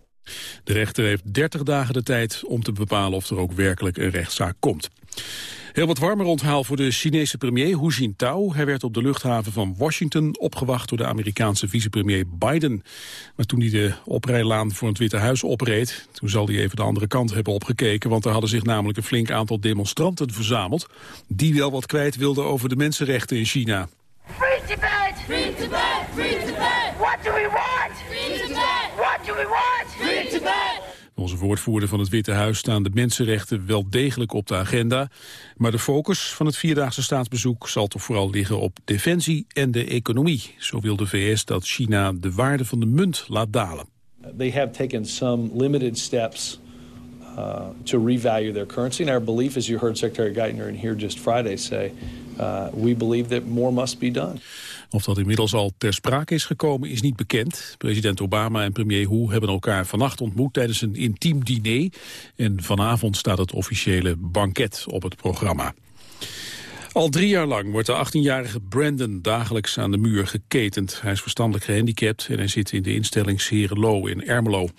De rechter heeft 30 dagen de tijd om te bepalen of er ook werkelijk een rechtszaak komt. Heel wat warmer onthaal voor de Chinese premier Hu Jintao. Hij werd op de luchthaven van Washington opgewacht door de Amerikaanse vicepremier Biden. Maar toen hij de oprijlaan voor het Witte Huis opreed... toen zal hij even de andere kant hebben opgekeken... want er hadden zich namelijk een flink aantal demonstranten verzameld... die wel wat kwijt wilden over de mensenrechten in China. Free Tibet! Free Tibet! Free Tibet! What do we want? Free Tibet! What do we want? Free Onze woordvoerder van het Witte Huis staan de mensenrechten wel degelijk op de agenda. Maar de focus van het vierdaagse staatsbezoek zal toch vooral liggen op defensie en de economie. Zo wil de VS dat China de waarde van de munt laat dalen. They have taken some limited steps uh, to revalue their currency. And our belief, as you heard Secretary Geithner in here just Friday say, uh, we believe that more must be done. Of dat inmiddels al ter sprake is gekomen is niet bekend. President Obama en premier Hu hebben elkaar vannacht ontmoet tijdens een intiem diner. En vanavond staat het officiële banket op het programma. Al drie jaar lang wordt de 18-jarige Brandon dagelijks aan de muur geketend. Hij is verstandelijk gehandicapt en hij zit in de instelling Serenlo in Ermelo.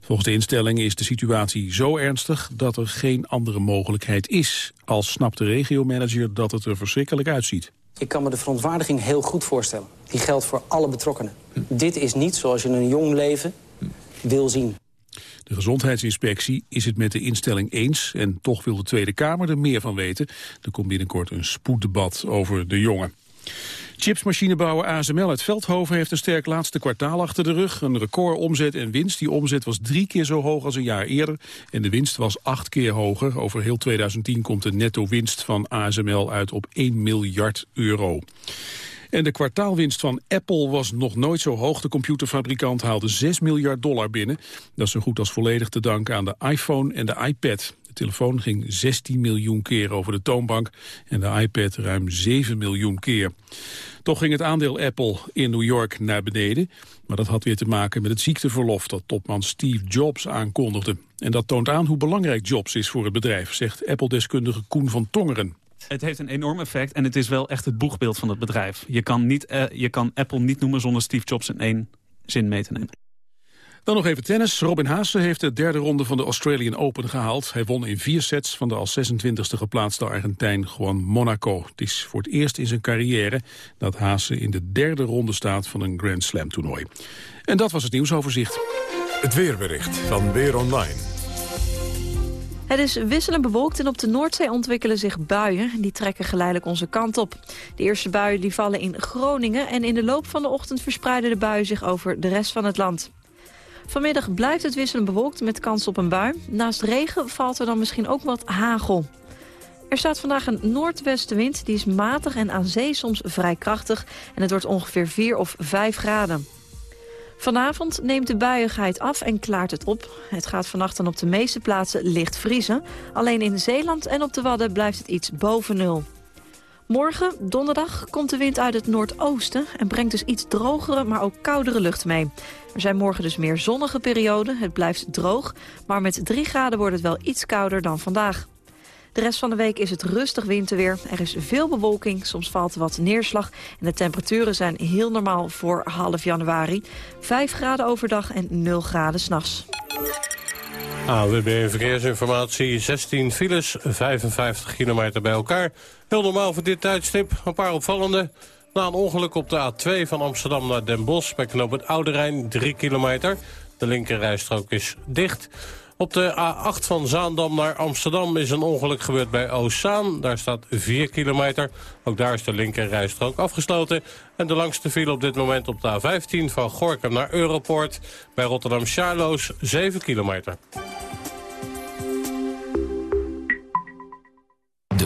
Volgens de instelling is de situatie zo ernstig dat er geen andere mogelijkheid is. Al snapt de regiomanager dat het er verschrikkelijk uitziet. Ik kan me de verontwaardiging heel goed voorstellen. Die geldt voor alle betrokkenen. Dit is niet zoals je een jong leven wil zien. De gezondheidsinspectie is het met de instelling eens... en toch wil de Tweede Kamer er meer van weten. Er komt binnenkort een spoeddebat over de jongen. Chipsmachinebouwer ASML uit Veldhoven heeft een sterk laatste kwartaal achter de rug. Een record omzet en winst. Die omzet was drie keer zo hoog als een jaar eerder. En de winst was acht keer hoger. Over heel 2010 komt de netto winst van ASML uit op 1 miljard euro. En de kwartaalwinst van Apple was nog nooit zo hoog. De computerfabrikant haalde 6 miljard dollar binnen. Dat is zo goed als volledig te danken aan de iPhone en de iPad. Telefoon ging 16 miljoen keer over de toonbank en de iPad ruim 7 miljoen keer. Toch ging het aandeel Apple in New York naar beneden. Maar dat had weer te maken met het ziekteverlof dat topman Steve Jobs aankondigde. En dat toont aan hoe belangrijk Jobs is voor het bedrijf, zegt Apple-deskundige Koen van Tongeren. Het heeft een enorm effect en het is wel echt het boegbeeld van het bedrijf. Je kan, niet, uh, je kan Apple niet noemen zonder Steve Jobs in één zin mee te nemen. Dan nog even tennis. Robin Haase heeft de derde ronde van de Australian Open gehaald. Hij won in vier sets van de als 26e geplaatste Argentijn Juan Monaco. Het is voor het eerst in zijn carrière dat Haase in de derde ronde staat van een Grand Slam toernooi. En dat was het nieuwsoverzicht. Het weerbericht van Weer Online. Het is wisselend bewolkt en op de Noordzee ontwikkelen zich buien. Die trekken geleidelijk onze kant op. De eerste buien die vallen in Groningen... en in de loop van de ochtend verspreiden de buien zich over de rest van het land. Vanmiddag blijft het wisselend bewolkt met kans op een bui. Naast regen valt er dan misschien ook wat hagel. Er staat vandaag een noordwestenwind, die is matig en aan zee soms vrij krachtig... en het wordt ongeveer 4 of 5 graden. Vanavond neemt de buiigheid af en klaart het op. Het gaat vannacht dan op de meeste plaatsen licht vriezen. Alleen in Zeeland en op de Wadden blijft het iets boven nul. Morgen, donderdag, komt de wind uit het noordoosten... en brengt dus iets drogere, maar ook koudere lucht mee. Er zijn morgen dus meer zonnige perioden. Het blijft droog, maar met 3 graden wordt het wel iets kouder dan vandaag. De rest van de week is het rustig winterweer. Er is veel bewolking, soms valt wat neerslag... en de temperaturen zijn heel normaal voor half januari. 5 graden overdag en 0 graden s'nachts. AWB Verkeersinformatie, 16 files, 55 kilometer bij elkaar. Heel normaal voor dit tijdstip, een paar opvallende. Na een ongeluk op de A2 van Amsterdam naar Den Bosch... bij knoop het Oude Rijn, 3 kilometer. De linkerrijstrook is dicht. Op de A8 van Zaandam naar Amsterdam is een ongeluk gebeurd bij Oostzaan. Daar staat 4 kilometer. Ook daar is de linkerrijstrook afgesloten. En de langste file op dit moment op de A15 van Gorkum naar Europoort... bij Rotterdam-Charloes, 7 kilometer.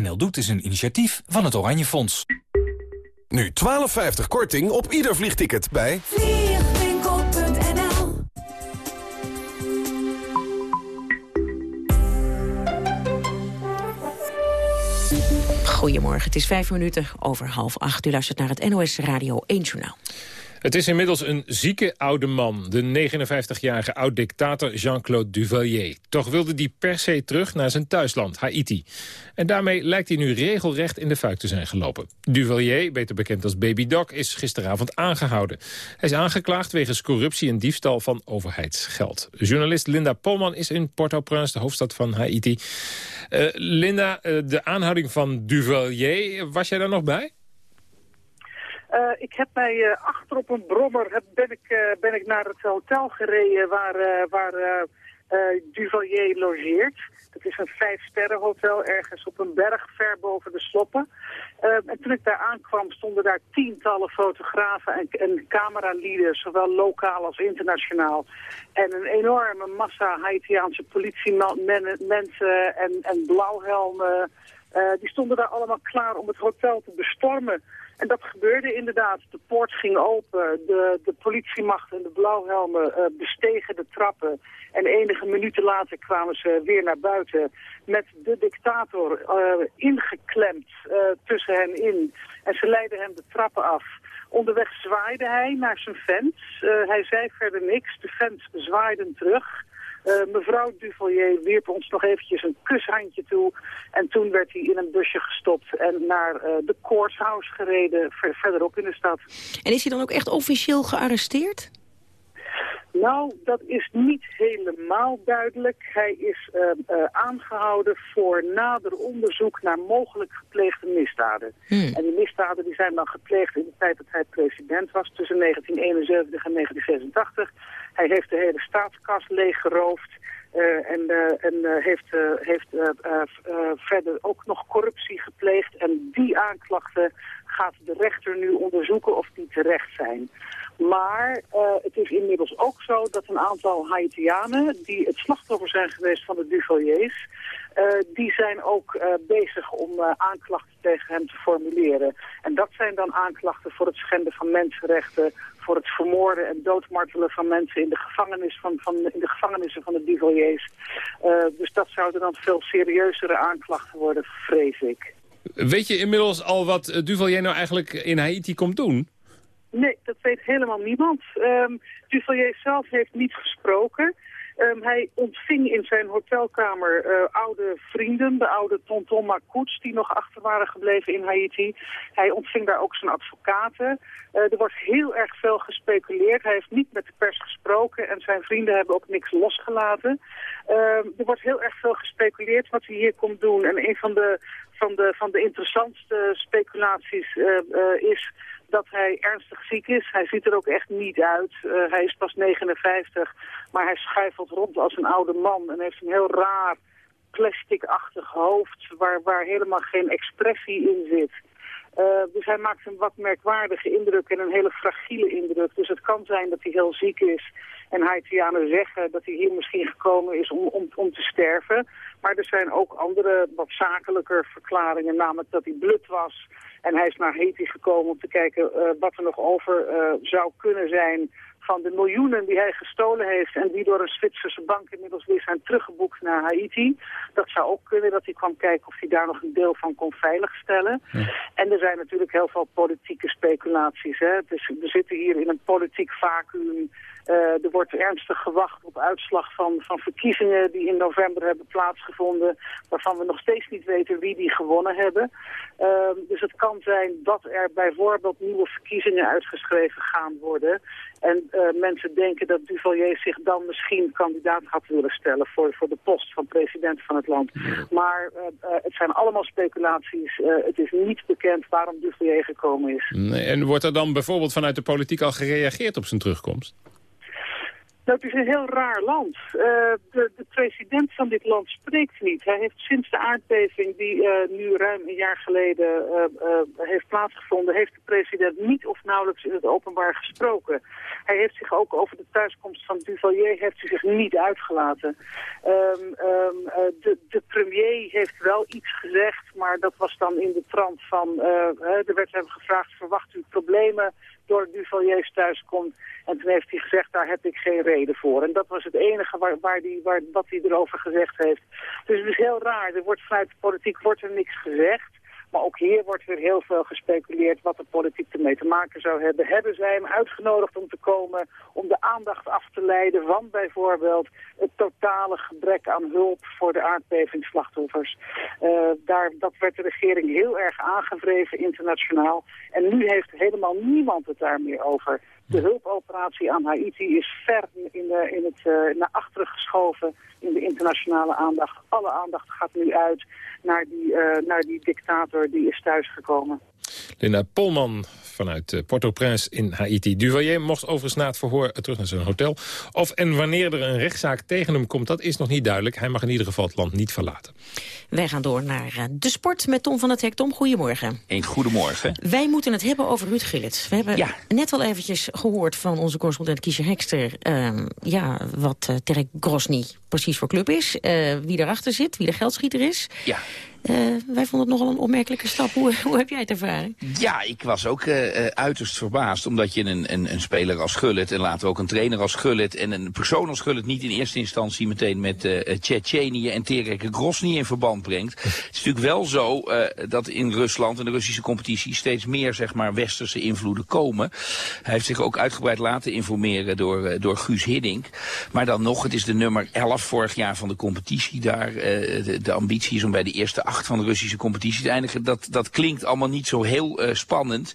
NL Doet is een initiatief van het Oranje Fonds. Nu 12,50 korting op ieder vliegticket bij... Goedemorgen, het is vijf minuten over half acht. U luistert naar het NOS Radio 1 Journaal. Het is inmiddels een zieke oude man, de 59-jarige oud-dictator Jean-Claude Duvalier. Toch wilde hij per se terug naar zijn thuisland, Haiti. En daarmee lijkt hij nu regelrecht in de fuik te zijn gelopen. Duvalier, beter bekend als Baby Doc, is gisteravond aangehouden. Hij is aangeklaagd wegens corruptie en diefstal van overheidsgeld. Journalist Linda Polman is in Port-au-Prince, de hoofdstad van Haiti. Uh, Linda, uh, de aanhouding van Duvalier, was jij daar nog bij? Uh, ik heb mij uh, achter op een brommer ben, ik, uh, ben ik naar het hotel gereden waar, waar Duvalier logeert. Het is een vijf hotel ergens op een berg ver boven de sloppen. en toen ik daar aankwam stonden daar tientallen fotografen en, en cameralieden, zowel lokaal als internationaal. En een enorme massa Haitiaanse politiemensen en, en blauwhelmen. die stonden daar allemaal klaar om het hotel te bestormen. En dat gebeurde inderdaad. De poort ging open, de, de politiemacht en de blauwhelmen uh, bestegen de trappen. En enige minuten later kwamen ze weer naar buiten met de dictator uh, ingeklemd uh, tussen hen in. En ze leidden hem de trappen af. Onderweg zwaaide hij naar zijn fans. hij zei verder niks. De fans zwaaiden terug. Uh, mevrouw Duvalier wierp ons nog eventjes een kushandje toe. En toen werd hij in een busje gestopt en naar uh, de Courthouse gereden, ver verderop in de stad. En is hij dan ook echt officieel gearresteerd? Nou, dat is niet helemaal duidelijk. Hij is uh, uh, aangehouden voor nader onderzoek naar mogelijk gepleegde misdaden. Hmm. En die misdaden die zijn dan gepleegd in de tijd dat hij president was, tussen 1971 en 1986. Hij heeft de hele staatskas leeggeroofd. Uh, en uh, en uh, heeft, heeft verder ook nog corruptie gepleegd. En die aanklachten gaat de rechter nu onderzoeken of die terecht zijn. Maar het is inmiddels ook zo dat een aantal Haitianen... die het slachtoffer zijn geweest van de Duvaliers... die zijn ook bezig om aanklachten tegen hem te formuleren. En dat zijn dan aanklachten voor het schenden van mensenrechten voor het vermoorden en doodmartelen van mensen in de, gevangenis van, van, in de gevangenissen van de Duvaliers. Uh, dus dat zouden dan veel serieuzere aanklachten worden, vrees ik. Weet je inmiddels al wat Duvalier nou eigenlijk in Haiti komt doen? Nee, dat weet helemaal niemand. Um, Duvalier zelf heeft niet gesproken. Um, hij ontving in zijn hotelkamer uh, oude vrienden, de oude Tonton Macouts, die nog achter waren gebleven in Haiti. Hij ontving daar ook zijn advocaten. Uh, er wordt heel erg veel gespeculeerd. Hij heeft niet met de pers gesproken en zijn vrienden hebben ook niks losgelaten. Uh, er wordt heel erg veel gespeculeerd wat hij hier komt doen. En een van de, van de, van de interessantste speculaties uh, is dat hij ernstig ziek is. Hij ziet er ook echt niet uit. Uh, hij is pas 59, maar hij schuifelt rond als een oude man en heeft een heel raar plasticachtig hoofd waar, waar helemaal geen expressie in zit. Uh, dus hij maakt een wat merkwaardige indruk en een hele fragiele indruk. Dus het kan zijn dat hij heel ziek is en Haitianen zeggen dat hij hier misschien gekomen is om, om, om te sterven. Maar er zijn ook andere, wat zakelijker verklaringen, namelijk dat hij blut was. En hij is naar Haiti gekomen om te kijken uh, wat er nog over uh, zou kunnen zijn van de miljoenen die hij gestolen heeft... en die door een Zwitserse bank inmiddels weer zijn teruggeboekt naar Haiti. Dat zou ook kunnen dat hij kwam kijken of hij daar nog een deel van kon veiligstellen. En er zijn natuurlijk heel veel politieke speculaties. Hè? Dus we zitten hier in een politiek vacuüm uh, er wordt ernstig gewacht op uitslag van, van verkiezingen die in november hebben plaatsgevonden, waarvan we nog steeds niet weten wie die gewonnen hebben. Uh, dus het kan zijn dat er bijvoorbeeld nieuwe verkiezingen uitgeschreven gaan worden. En uh, mensen denken dat Duvalier zich dan misschien kandidaat had willen stellen voor, voor de post van president van het land. Maar het zijn allemaal speculaties. het is niet bekend waarom Duvalier gekomen is. Nee, en wordt er dan bijvoorbeeld vanuit de politiek al gereageerd op zijn terugkomst? Het is een heel raar land. Uh, de, de, president van dit land spreekt niet. Hij heeft sinds de aardbeving die uh, nu ruim een jaar geleden uh, heeft plaatsgevonden... heeft de president niet of nauwelijks in het openbaar gesproken. Hij heeft zich ook over de thuiskomst van Duvalier heeft hij zich niet uitgelaten. Um, um, de, de, premier heeft wel iets gezegd, maar dat was dan in de trant van... er werd hem gevraagd, verwacht u problemen door Duvalier's thuiskomst? En toen heeft hij gezegd, daar heb ik geen reden voor. En dat was het enige waar, waar die, waar, wat hij erover gezegd heeft. Dus het is heel raar. Er wordt vanuit de politiek wordt er niks gezegd. Maar ook hier wordt weer heel veel gespeculeerd wat de politiek ermee te maken zou hebben. Hebben zij hem uitgenodigd om te komen om de aandacht af te leiden van bijvoorbeeld het totale gebrek aan hulp voor de aardbevingsslachtoffers. Uh, daar, dat werd de regering heel erg aangevreven internationaal. En nu heeft helemaal niemand het daar meer over. De hulpoperatie aan Haiti is ver in, de, in het, uh, naar achteren geschoven in de internationale aandacht. Alle aandacht gaat nu uit naar die, uh, naar die dictator die is thuisgekomen. Linda Polman vanuit eh, Port-au-Prince in Haiti. Duvalier mocht overigens na het verhoor terug naar zijn hotel. Of en wanneer er een rechtszaak tegen hem komt, dat is nog niet duidelijk. Hij mag in ieder geval het land niet verlaten. Wij gaan door naar eh, de sport met Tom van het Hek. Tom, goedemorgen. Een goedemorgen. Wij moeten het hebben over Ruud Gullit. We hebben net al eventjes gehoord van onze correspondent Kiesje Hekster... Uh, ja, wat uh, Terek Grosny precies voor club is. Uh, wie erachter zit, wie de geldschieter is. Ja. Uh, wij vonden het nogal een opmerkelijke stap. Hoe, hoe heb jij het ervaren? Ja, ik was ook uh, uiterst verbaasd. Omdat je een, een, een, speler als Gullit en later ook een trainer als Gullit... en een persoon als Gullit niet in eerste instantie meteen met uh, Tsjetsjenië en Terek Grosny in verband brengt. Het is natuurlijk wel zo dat in Rusland en de Russische competitie... steeds meer zeg maar, westerse invloeden komen. Hij heeft zich ook uitgebreid laten informeren door, door Guus Hiddink. Maar dan nog, het is de nummer 11 vorig jaar van de competitie daar. De, de ambitie is om bij de eerste acht van de Russische competitie te eindigen. Dat, dat klinkt allemaal niet zo heel uh, spannend.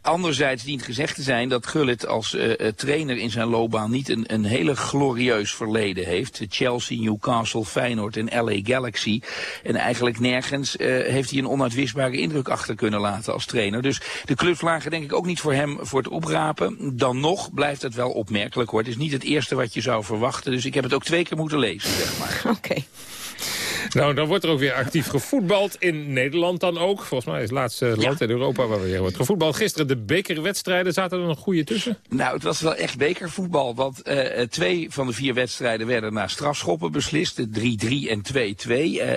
Anderzijds dient gezegd te zijn dat Gullit als uh, trainer in zijn loopbaan niet een, een hele glorieus verleden heeft. Chelsea, Newcastle, Feyenoord en LA Galaxy. En eigenlijk nergens heeft hij een onuitwisbare indruk achter kunnen laten als trainer. Dus de clubs lagen denk ik ook niet voor hem voor het oprapen. Dan nog blijft het wel opmerkelijk hoor. Het is niet het eerste wat je zou verwachten. Dus ik heb het ook twee keer moeten lezen, zeg maar. Oké. Nou, dan wordt er ook weer actief gevoetbald. In Nederland dan ook. Volgens mij is het laatste land in Europa waar weer wordt gevoetbald. Gisteren de bekerwedstrijden. Zaten er nog goede tussen? Nou, het was wel echt bekervoetbal. Want uh, twee van de vier wedstrijden werden na strafschoppen beslist. 3-3 en 2-2.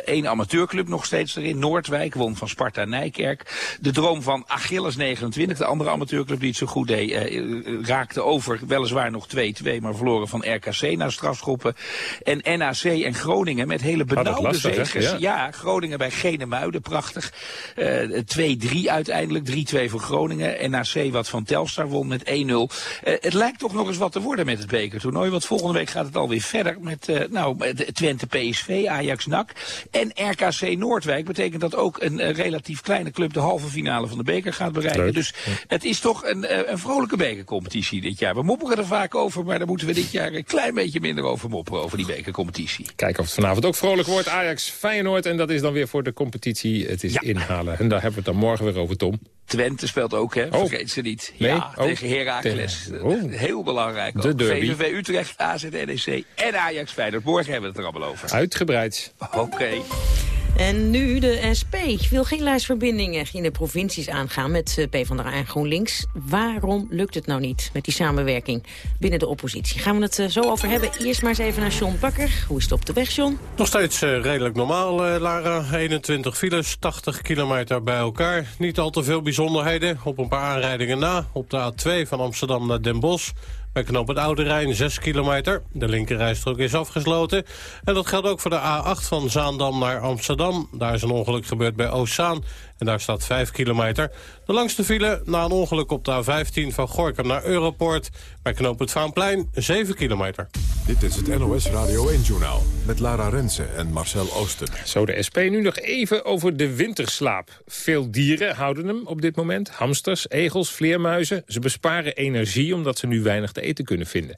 Eén uh, amateurclub nog steeds erin. Noordwijk won van Sparta Nijkerk. De droom van Achilles 29, de andere amateurclub die het zo goed deed, uh, raakte over. Weliswaar nog 2-2, maar verloren van RKC na strafschoppen. En NAC en Groningen met hele benauwde zegers. Ja. ja. Groningen bij Genemuiden, prachtig. Uh, 2-3 uiteindelijk, 3-2 voor Groningen. NAC wat van Telstar won met 1-0. Uh, het lijkt toch nog eens wat te worden met het bekertoernooi. Want volgende week gaat het alweer verder met uh, nou, Twente PSV, Ajax NAC. En RKC Noordwijk betekent dat ook een relatief kleine club de halve finale van de beker gaat bereiken. Leuk. Dus het is toch een, een vrolijke bekercompetitie dit jaar. We mopperen er vaak over, maar daar moeten we dit jaar een klein beetje minder over mopperen, over die bekercompetitie. Kijken of het vanavond ook vrolijk wordt. Ajax Feyenoord en dat is dan weer voor de competitie. Het is ja. inhalen. En daar hebben we het dan morgen weer over, Tom. Twente speelt ook, hè? Oh. Vergeet ze niet. Nee? Ja, Oh. tegen Heracles. Oh. Heel belangrijk. De derby. VVV Utrecht, AZ NEC en Ajax Feyenoord. Morgen hebben we het er allemaal over. Uitgebreid. Oké. En nu de SP wil geen lijstverbindingen in de provincies aangaan met eh, PvdA en GroenLinks. Waarom lukt het nou niet met die samenwerking binnen de oppositie? Gaan we het eh, zo over hebben. Eerst maar eens even naar John Bakker. Hoe is het op de weg, John? Nog steeds eh, redelijk normaal, Lara. 21 files, 80 kilometer bij elkaar. Niet al te veel bijzonderheden. Op een paar aanrijdingen na. Op de A2 van Amsterdam naar Den Bosch. Bij knoop het Oude Rijn 6 kilometer. De linkerrijstrook is afgesloten. En dat geldt ook voor de A8 van Zaandam naar Amsterdam. Daar is een ongeluk gebeurd bij Oostzaan. En daar staat 5 kilometer. De langste file na een ongeluk op de A15 van Gorkum naar Europoort. Bij knoop het Vaanplein 7 kilometer. Dit is het NOS Radio 1-journaal met Lara Rensen en Marcel Oosten. Zo de SP nu nog even over de winterslaap. Veel dieren houden hem op dit moment. Hamsters, egels, vleermuizen. Ze besparen energie omdat ze nu weinig te eten kunnen vinden.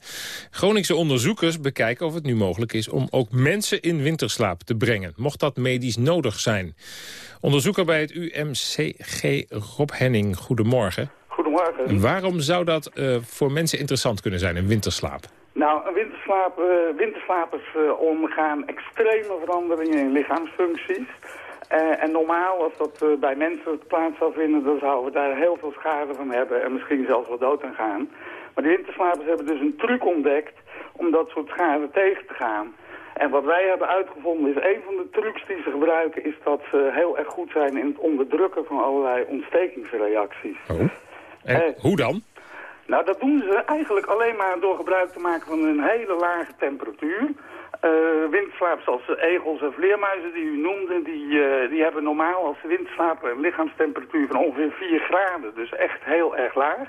Groningse onderzoekers bekijken of het nu mogelijk is... om ook mensen in winterslaap te brengen. Mocht dat medisch nodig zijn. Onderzoeker bij het UMCG Rob Henning, goedemorgen. Goedemorgen. Waarom zou dat eh, voor mensen interessant kunnen zijn, een winterslaap? Nou, een winterslaap, eh, winterslapers ondergaan extreme veranderingen in lichaamsfuncties. En normaal, als dat bij mensen plaats zou vinden, dan zouden we daar heel veel schade van hebben en misschien zelfs wel dood aan gaan. Maar die winterslapers hebben dus een truc ontdekt om dat soort schade tegen te gaan. En wat wij hebben uitgevonden is, een van de trucs die ze gebruiken, is dat ze heel erg goed zijn in het onderdrukken van allerlei ontstekingsreacties. En Eh, hoe dan? Nou, dat doen ze eigenlijk alleen maar door gebruik te maken van een hele lage temperatuur. Eh windslaap zoals de egels en vleermuizen die u noemde, die, eh, die hebben normaal als ze windslapen een lichaamstemperatuur van ongeveer 4 graden. Dus echt heel erg laag.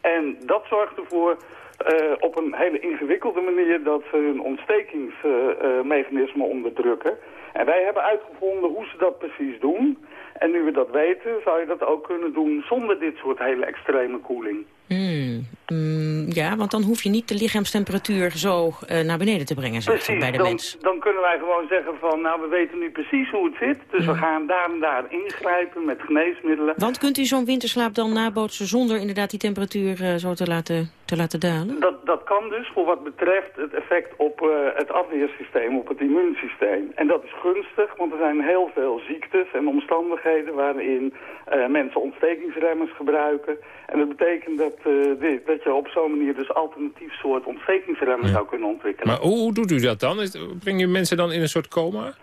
En dat zorgt ervoor eh, op een hele ingewikkelde manier dat ze hun ontstekingsmechanisme onderdrukken. En wij hebben uitgevonden hoe ze dat precies doen. En nu we dat weten, zou je dat ook kunnen doen zonder dit soort hele extreme koeling. Hmm, mm, ja, want dan hoef je niet de lichaamstemperatuur zo eh, naar beneden te brengen zeg, bij de dan, mens. dan kunnen wij gewoon zeggen van, nou we weten nu precies hoe het zit. Dus we gaan daar en daar ingrijpen met geneesmiddelen. Want kunt u zo'n winterslaap dan nabootsen zonder inderdaad die temperatuur eh, zo te laten, te laten dalen? Dat, dat kan dus voor wat betreft het effect op eh, het afweersysteem, op het immuunsysteem. En dat is gunstig, want er zijn heel veel ziektes en omstandigheden waarin eh, mensen ontstekingsremmers gebruiken. En dat betekent dat, eh, dit, dat je op zo'n manier dus alternatief soort ontstekingsremmers zou kunnen ontwikkelen. Maar hoe, hoe doet u dat dan? Breng je mensen dan in een soort coma?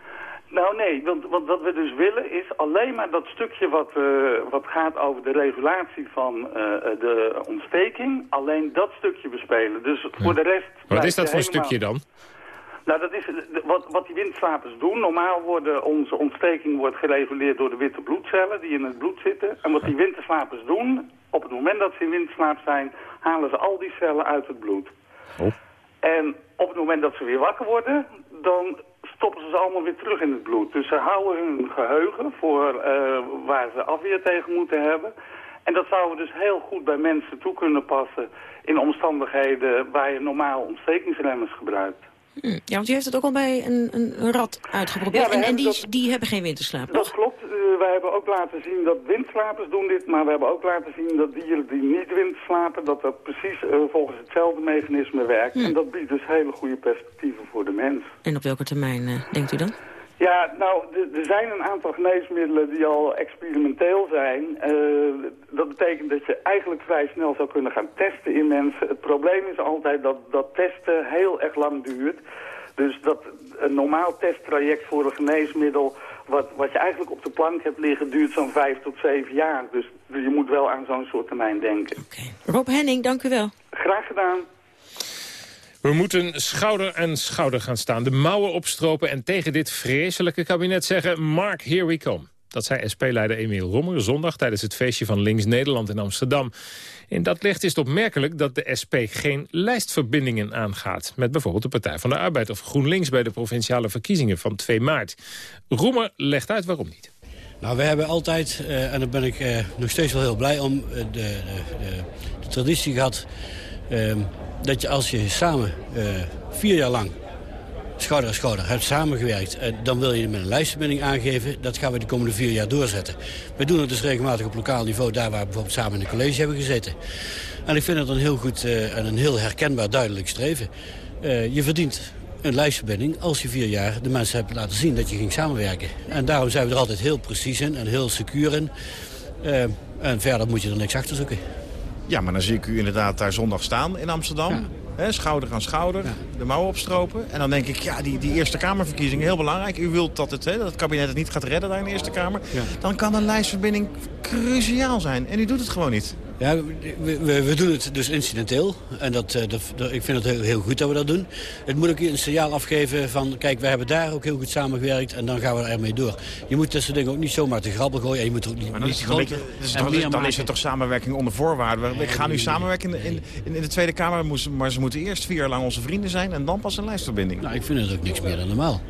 Nou nee, want, want wat we dus willen is alleen maar dat stukje wat, eh, wat gaat over de regulatie van eh, de ontsteking, alleen dat stukje bespelen. Dus voor de rest... Wat is dat voor helemaal- stukje dan? Nou, dat is wat, wat die windslapers doen. Normaal worden onze ontsteking wordt gereguleerd door de witte bloedcellen die in het bloed zitten. En wat die winterslapers doen, op het moment dat ze in winterslaap zijn, halen ze al die cellen uit het bloed. En op het moment dat ze weer wakker worden, dan stoppen ze ze allemaal weer terug in het bloed. Dus ze houden hun geheugen voor eh, waar ze afweer tegen moeten hebben. En dat zouden we dus heel goed bij mensen toe kunnen passen in omstandigheden waar je normaal ontstekingsremmers gebruikt. Hm, Ja, want u heeft het ook al bij een, een, rat uitgeprobeerd. Ja, en die, die hebben geen winterslaap. Dat klopt. Wij hebben ook laten zien dat windslapers doen dit, maar we hebben ook laten zien dat dieren die niet windslapen, dat dat precies eh, volgens hetzelfde mechanisme werkt. En dat biedt dus hele goede perspectieven voor de mens. En op welke termijn eh, denkt u dan? Ja, nou, er zijn een aantal geneesmiddelen die al experimenteel zijn. Eh, dat betekent dat je eigenlijk vrij snel zou kunnen gaan testen in mensen. Het probleem is altijd dat dat testen heel erg lang duurt. Dus dat een normaal testtraject voor een geneesmiddel... Wat, wat je eigenlijk op de plank hebt liggen, duurt zo'n vijf tot zeven jaar. Dus je moet wel aan zo'n soort termijn denken. Rob Henning, dank u wel. Graag gedaan. We moeten schouder aan schouder gaan staan, de mouwen opstropen... en tegen dit vreselijke kabinet zeggen, Mark, here we come. Dat zei SP-leider Emiel Rommer zondag tijdens het feestje van Links Nederland in Amsterdam. In dat licht is het opmerkelijk dat de SP geen lijstverbindingen aangaat... met bijvoorbeeld de Partij van de Arbeid of GroenLinks... bij de provinciale verkiezingen van 2 maart. Roemer legt uit waarom niet. Nou, we hebben altijd, eh, en daar ben ik eh, nog steeds wel heel blij om... eh, de, de, de, traditie gehad eh, dat je als je samen vier jaar lang schouder aan schouder, hebt samengewerkt... en dan wil je met een lijstverbinding aangeven. Dat gaan we de komende vier jaar doorzetten. We doen het dus regelmatig op lokaal niveau... daar waar we bijvoorbeeld samen in een college hebben gezeten. En ik vind het een heel goed eh, en een heel herkenbaar duidelijk streven. Eh, je verdient een lijstverbinding als je vier jaar de mensen hebt laten zien dat je ging samenwerken. En daarom zijn we er altijd heel precies in en heel secuur in. Uh, en verder moet je er niks achter zoeken. Ja, maar dan zie ik u inderdaad daar zondag staan in Amsterdam. Schouder aan schouder, de mouwen opstropen. En dan denk ik, ja, die, die Eerste Kamerverkiezingen, heel belangrijk. U wilt dat het, hè, dat het kabinet het niet gaat redden daar in de Eerste Kamer. Dan kan een lijstverbinding cruciaal zijn. En u doet het gewoon niet. Ja, we, we, doen het dus incidenteel. En dat, eh, dat, ik vind het heel, heel, goed dat we dat doen. Het moet ook een signaal afgeven van... kijk, we hebben daar ook heel goed samengewerkt en dan gaan we ermee door. Je moet tussen dingen ook niet zomaar te grabbel gooien. En je moet ook niet, maar dan, niet is, dan, is, dan, dan is het toch samenwerking onder voorwaarden. ik ga nu samenwerken in, in, in, de Tweede Kamer... maar ze moeten eerst vier jaar lang onze vrienden zijn... en dan pas een lijstverbinding. Nou, ik vind het ook niks meer dan normaal.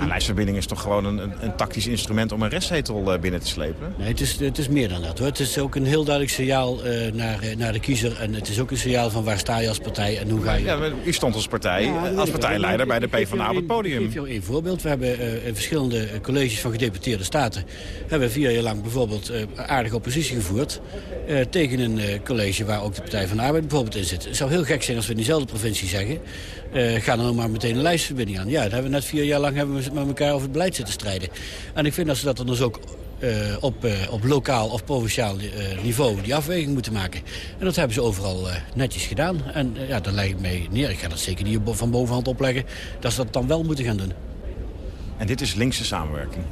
Een lijstverbinding is toch gewoon een, een, een, tactisch instrument om een restzetel uh, binnen te slepen? Nee, het is, het is meer dan dat. Hoor. Het is ook een heel duidelijk signaal uh, naar, uh, naar de kiezer. En het is ook een signaal van waar sta je als partij en hoe ga je... Ja, u stond als partij, ja, als partijleider bij de PvdA op het podium. Ik geef je een voorbeeld. We hebben in verschillende colleges van gedeputeerde staten... hebben vier jaar lang bijvoorbeeld aardige oppositie gevoerd... tegen een college waar ook de Partij van de Arbeid bijvoorbeeld in zit. Het zou heel gek zijn als we in diezelfde provincie zeggen... ga dan maar meteen een lijstverbinding aan. Ja, dat hebben we net vier jaar lang hebben we met elkaar over het beleid zitten strijden. En ik vind dat ze dat dan dus ook uh, op, uh, op lokaal of provinciaal niveau die afweging moeten maken. En dat hebben ze overal netjes gedaan. En ja, daar leg ik mee neer. Ik ga dat zeker niet van bovenhand opleggen dat ze dat dan wel moeten gaan doen. En dit is linkse samenwerking?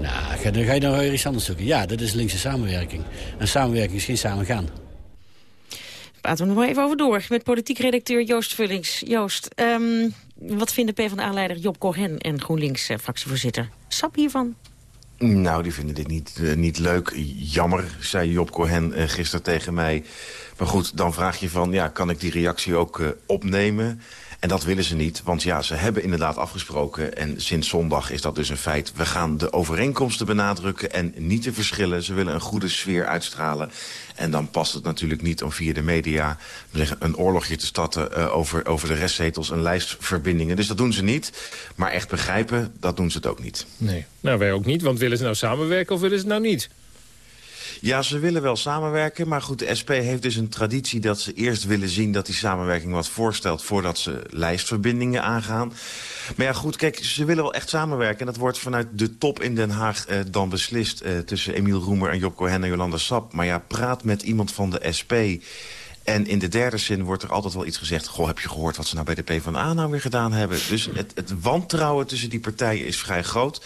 Nou, dan ga je dan weer iets anders zoeken. Ja, dat is linkse samenwerking. En samenwerking is geen samengaan praten we nog even over door met politiek redacteur Joost Vullings. Joost, um, wat vinden PvdA-leider Job Cohen en GroenLinks-fractievoorzitter Sap hiervan? Nou, die vinden dit niet, uh, niet leuk. Jammer, zei Job Cohen uh, gisteren tegen mij. Maar goed, dan vraag je van, ja, kan ik die reactie ook opnemen? En dat willen ze niet, want ja, ze hebben inderdaad afgesproken... en sinds zondag is dat dus een feit. We gaan de overeenkomsten benadrukken en niet de verschillen. Ze willen een goede sfeer uitstralen. En dan past het natuurlijk niet om via de media een oorlogje te starten uh, over, over de restzetels en lijstverbindingen. Dus dat doen ze niet. Maar echt begrijpen, dat doen ze het ook niet. Nee, nou wij ook niet, want willen ze nou samenwerken of willen ze nou niet? Ja, ze willen wel samenwerken. Maar goed, de SP heeft dus een traditie dat ze eerst willen zien... dat die samenwerking wat voorstelt voordat ze lijstverbindingen aangaan. Maar ja, goed, kijk, ze willen wel echt samenwerken. En dat wordt vanuit de top in Den Haag eh, dan beslist... Eh, tussen Emiel Roemer en Job Cohen en Jolanda Sap. Maar ja, praat met iemand van de SP... En in de derde zin wordt er altijd wel iets gezegd... goh, heb je gehoord wat ze nou bij de PvdA nou weer gedaan hebben? Dus het, het wantrouwen tussen die partijen is vrij groot.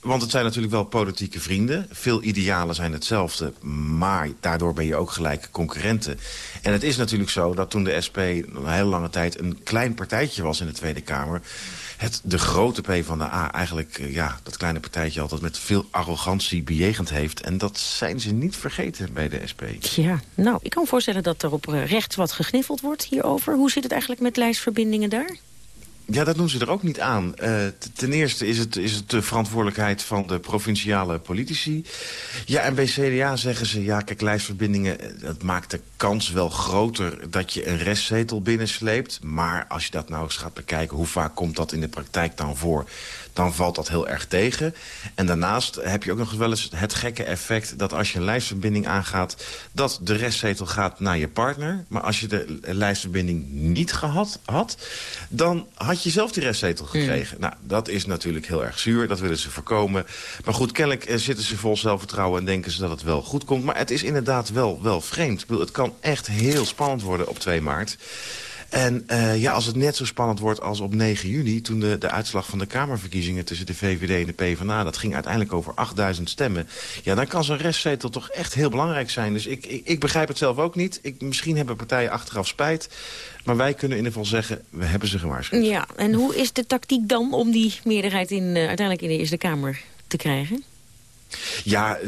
Want het zijn natuurlijk wel politieke vrienden. Veel idealen zijn hetzelfde, maar daardoor ben je ook gelijk concurrenten. En het is natuurlijk zo dat toen de SP een hele lange tijd een klein partijtje was in de Tweede Kamer het de grote P van de A eigenlijk eh, ja, dat kleine partijtje altijd met veel arrogantie bejegend heeft. En dat zijn ze niet vergeten bij de SP. Ja, nou, ik kan me voorstellen dat er op rechts wat gegniffeld wordt hierover. Hoe zit het eigenlijk met lijstverbindingen daar? Ja, dat doen ze er ook niet aan. Uh, ten eerste is het, is het de verantwoordelijkheid van de provinciale politici. Ja, en bij CDA zeggen ze, ja, kijk, lijstverbindingen... Eh, dat maakt de kans wel groter dat je een restzetel binnensleept. Maar als je dat nou eens gaat bekijken, hoe vaak komt dat in de praktijk dan voor? Dan valt dat heel erg tegen. En daarnaast heb je ook nog wel eens het gekke effect... dat als je een lijstverbinding aangaat... dat de restzetel gaat naar je partner. Maar als je de lijstverbinding niet gehad had... dan had je zelf die restzetel gekregen. Nou, dat is natuurlijk heel erg zuur. Dat willen ze voorkomen. Maar goed, kennelijk eh, zitten ze vol zelfvertrouwen... en denken ze dat het wel goed komt. Maar het is inderdaad wel, wel vreemd. Ik bedoel, het kan echt heel spannend worden op 2 maart. En uh, ja, als het net zo spannend wordt als op 9 juni... toen de, de uitslag van de Kamerverkiezingen tussen de VVD en de PvdA... dat ging uiteindelijk over 8000 stemmen. Ja, dan kan zo'n restzetel toch echt heel belangrijk zijn. Dus ik, ik, ik begrijp het zelf ook niet. Ik, misschien hebben partijen achteraf spijt. Maar wij kunnen in ieder geval zeggen, we hebben ze gewaarschuwd. Ja, en hoe is de tactiek dan om die meerderheid in, uh, uiteindelijk in de Eerste Kamer te krijgen? Ja,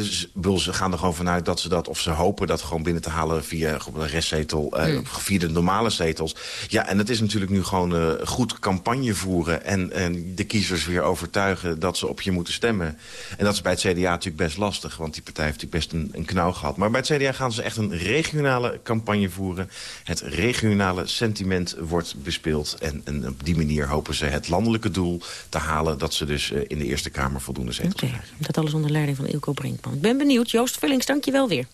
ze, gaan er gewoon vanuit dat ze dat... of ze hopen dat gewoon binnen te halen via de restzetel... Hmm. via de normale zetels. Ja, en het is natuurlijk nu gewoon eh, goed campagne voeren... En, en de kiezers weer overtuigen dat ze op je moeten stemmen. En dat is bij het CDA natuurlijk best lastig... want die partij heeft natuurlijk best een, een knauw gehad. Maar bij het CDA gaan ze echt een regionale campagne voeren. Het regionale sentiment wordt bespeeld. En, en op die manier hopen ze het landelijke doel te halen... dat ze dus eh, in de Eerste Kamer voldoende zetels Oké, dat alles onder leiding van Ilko Brinkman. Ik ben benieuwd. Joost Vullings, dank je wel weer.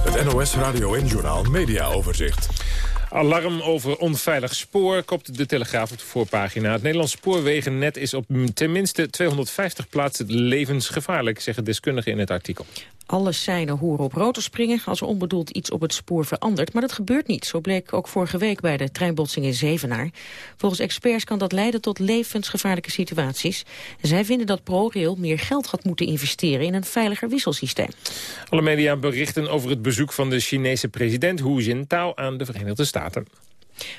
Het NOS Radio en Journaal Media Overzicht. Alarm over onveilig spoor, kopt de Telegraaf op de voorpagina. Het Nederlands spoorwegennet is op tenminste 250 plaatsen levensgevaarlijk, zeggen deskundigen in het artikel. Alle seinen horen op rotor springen als er onbedoeld iets op het spoor verandert. Maar dat gebeurt niet. Zo bleek ook vorige week bij de treinbotsing in Zevenaar. Volgens experts kan dat leiden tot levensgevaarlijke situaties. Zij vinden dat ProRail meer geld had moeten investeren in een veiliger wisselsysteem. Alle media berichten over het bezoek van de Chinese president Hu Jintao aan de Verenigde Staten.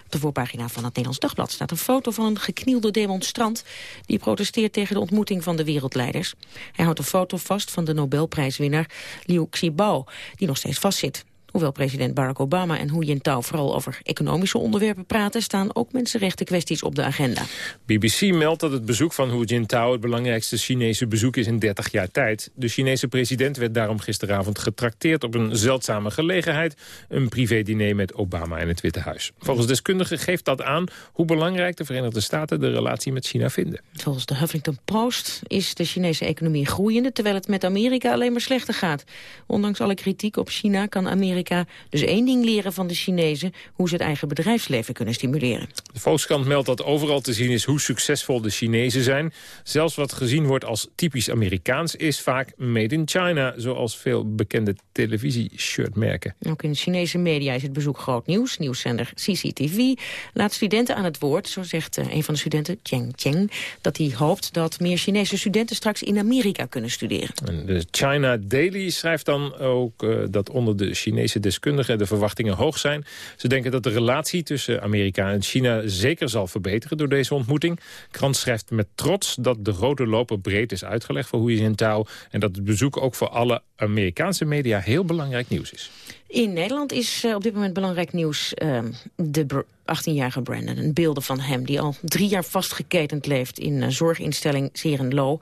Op de voorpagina van het Nederlands Dagblad staat een foto van een geknielde demonstrant... die protesteert tegen de ontmoeting van de wereldleiders. Hij houdt een foto vast van de Nobelprijswinnaar Liu Xiaobo... die nog steeds vastzit. Hoewel president Barack Obama en Hu Jintao vooral over economische onderwerpen praten... staan ook mensenrechten kwesties op de agenda. BBC meldt dat het bezoek van Hu Jintao het belangrijkste Chinese bezoek is in 30 jaar tijd. De Chinese president werd daarom gisteravond getrakteerd op een zeldzame gelegenheid. Een privédiner met Obama in het Witte Huis. Volgens deskundigen geeft dat aan hoe belangrijk de Verenigde Staten de relatie met China vinden. Volgens de Huffington Post is de Chinese economie groeiende... terwijl het met Amerika alleen maar slechter gaat. Ondanks alle kritiek op China kan Amerika dus één ding leren van de Chinezen... hoe ze het eigen bedrijfsleven kunnen stimuleren. De Volkskrant meldt dat overal te zien is hoe succesvol de Chinezen zijn. Zelfs wat gezien wordt als typisch Amerikaans is vaak made in China... zoals veel bekende televisieshirtmerken. Ook in Chinese media is het bezoek groot nieuws. Nieuwszender CCTV laat studenten aan het woord. Zo zegt eh, een van de studenten, Cheng Cheng... dat hij hoopt dat meer Chinese studenten straks in Amerika kunnen studeren. En de China Daily schrijft dan ook eh, dat onder de Chinese deskundigen de verwachtingen hoog zijn. Ze denken dat de relatie tussen Amerika en China zeker zal verbeteren door deze ontmoeting. Krant schrijft met trots dat de rode loper breed is uitgelegd voor Hu Jintao en dat het bezoek ook voor alle Amerikaanse media heel belangrijk nieuws is. In Nederland is eh, op dit moment belangrijk nieuws eh, de br- 18-jarige Brandon. En beelden van hem die al drie jaar vastgeketend leeft in uh, zorginstelling Serenlo.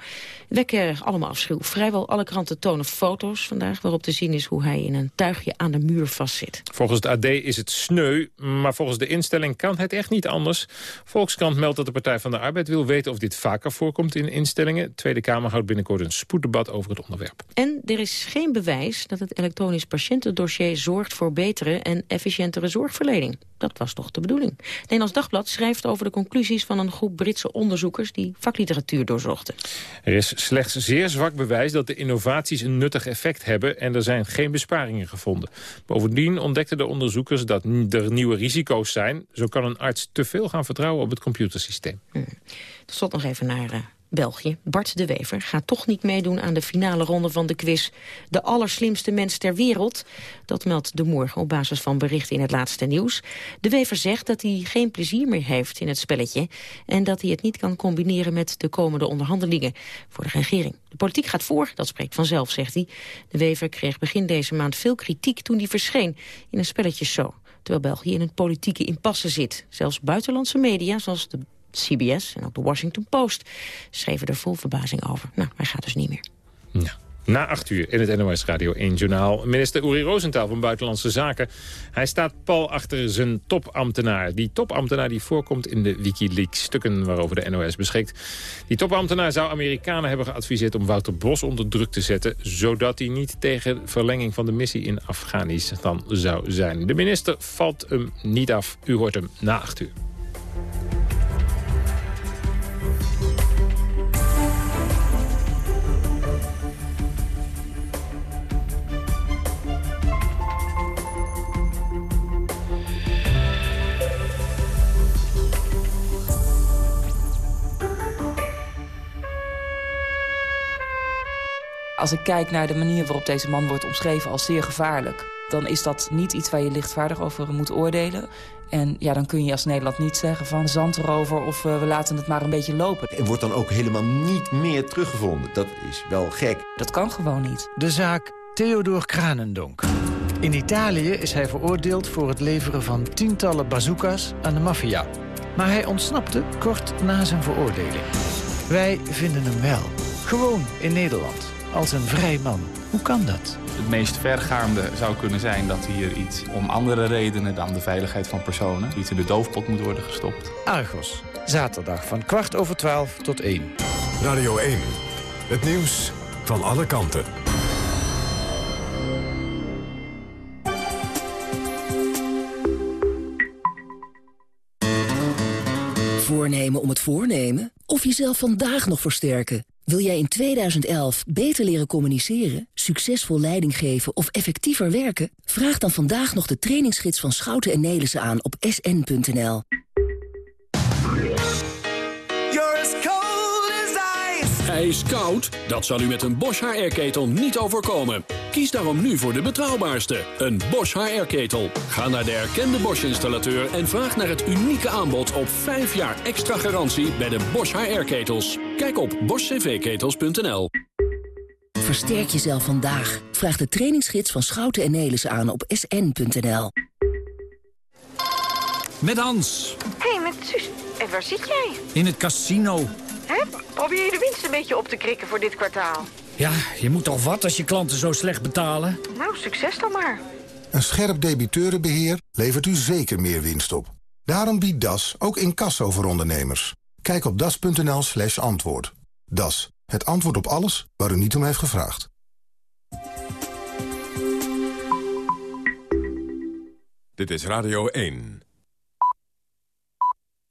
Wekken allemaal afschuw. Vrijwel alle kranten tonen foto's vandaag waarop te zien is hoe hij in een tuigje aan de muur vastzit. Volgens het AD is het sneu, maar volgens de instelling kan het echt niet anders. Volkskrant meldt dat de Partij van de Arbeid wil weten of dit vaker voorkomt in instellingen. De Tweede Kamer houdt binnenkort een spoeddebat over het onderwerp. En er is geen bewijs dat het elektronisch patiëntendossier zorgt voor betere en efficiëntere zorgverlening. Dat was toch de bedoeling. Nederlands Dagblad schrijft over de conclusies van een groep Britse onderzoekers die vakliteratuur doorzochten. Er is slechts zeer zwak bewijs dat de innovaties een nuttig effect hebben en er zijn geen besparingen gevonden. Bovendien ontdekten de onderzoekers dat er nieuwe risico's zijn. Zo kan een arts te veel gaan vertrouwen op het computersysteem. Hmm. Tot slot nog even naar uh, België. Bart de Wever gaat toch niet meedoen aan de finale ronde van de quiz... De allerslimste mens ter wereld. Dat meldt De Morgen op basis van berichten in het laatste nieuws. De Wever zegt dat hij geen plezier meer heeft in het spelletje... en dat hij het niet kan combineren met de komende onderhandelingen voor de regering. De politiek gaat voor, dat spreekt vanzelf, zegt hij. De Wever kreeg begin deze maand veel kritiek toen hij verscheen in een spelletjeshow terwijl België in een politieke impasse zit. Zelfs buitenlandse media, zoals de CBS en ook de Washington Post schreven er vol verbazing over. Nou, hij gaat dus niet meer. Ja. Na acht uur in het NOS Radio 1 Journaal. Minister Uri Rosenthal van Buitenlandse Zaken. Hij staat pal achter zijn topambtenaar. Die topambtenaar die voorkomt in de Wikileaks-stukken waarover de NOS beschikt. Die topambtenaar zou Amerikanen hebben geadviseerd om Wouter Bos onder druk te zetten... zodat hij niet tegen verlenging van de missie in Afghanistan zou zijn. De minister valt hem niet af. U hoort hem na acht uur. Als ik kijk naar de manier waarop deze man wordt omschreven als zeer gevaarlijk... dan is dat niet iets waar je lichtvaardig over moet oordelen. En ja, dan kun je als Nederland niet zeggen van zand erover of uh, we laten het maar een beetje lopen. Er wordt dan ook helemaal niet meer teruggevonden. Dat is wel gek. Dat kan gewoon niet. De zaak Theodor Kranendonk. In Italië is hij veroordeeld voor het leveren van tientallen bazooka's aan de maffia. Maar hij ontsnapte kort na zijn veroordeling. Wij vinden hem wel. Gewoon in Nederland. Als een vrij man. Hoe kan dat? Het meest vergaande zou kunnen zijn dat hier iets om andere redenen dan de veiligheid van personen... iets in de doofpot moet worden gestopt. Argos. Zaterdag van kwart over twaalf tot één. Radio 1. Het nieuws van alle kanten. Voornemen om het voornemen? Of jezelf vandaag nog versterken? Wil jij in 2011 beter leren communiceren, succesvol leiding geven of effectiever werken? Vraag dan vandaag nog de trainingsgids van Schouten en Nelissen aan op sn.nl. Ijskoud? Dat zal u met een Bosch HR-ketel niet overkomen. Kies daarom nu voor de betrouwbaarste, een Bosch HR-ketel. Ga naar de erkende Bosch-installateur en vraag naar het unieke aanbod op 5 jaar extra garantie bij de Bosch HR-ketels. Kijk op boschcvketels.nl. Versterk jezelf vandaag. Vraag de trainingsgids van Schouten en Nelissen aan op sn.nl. Met Hans. Hé, hey, met Suus. En waar zit jij? In het casino. Hè? Probeer je de winst een beetje op te krikken voor dit kwartaal? Ja, je moet toch wat als je klanten zo slecht betalen? Nou, succes dan maar. Een scherp debiteurenbeheer levert u zeker meer winst op. Daarom biedt DAS ook incasso voor ondernemers. Kijk op das.nl slash antwoord. DAS, het antwoord op alles waar u niet om heeft gevraagd. Dit is Radio 1.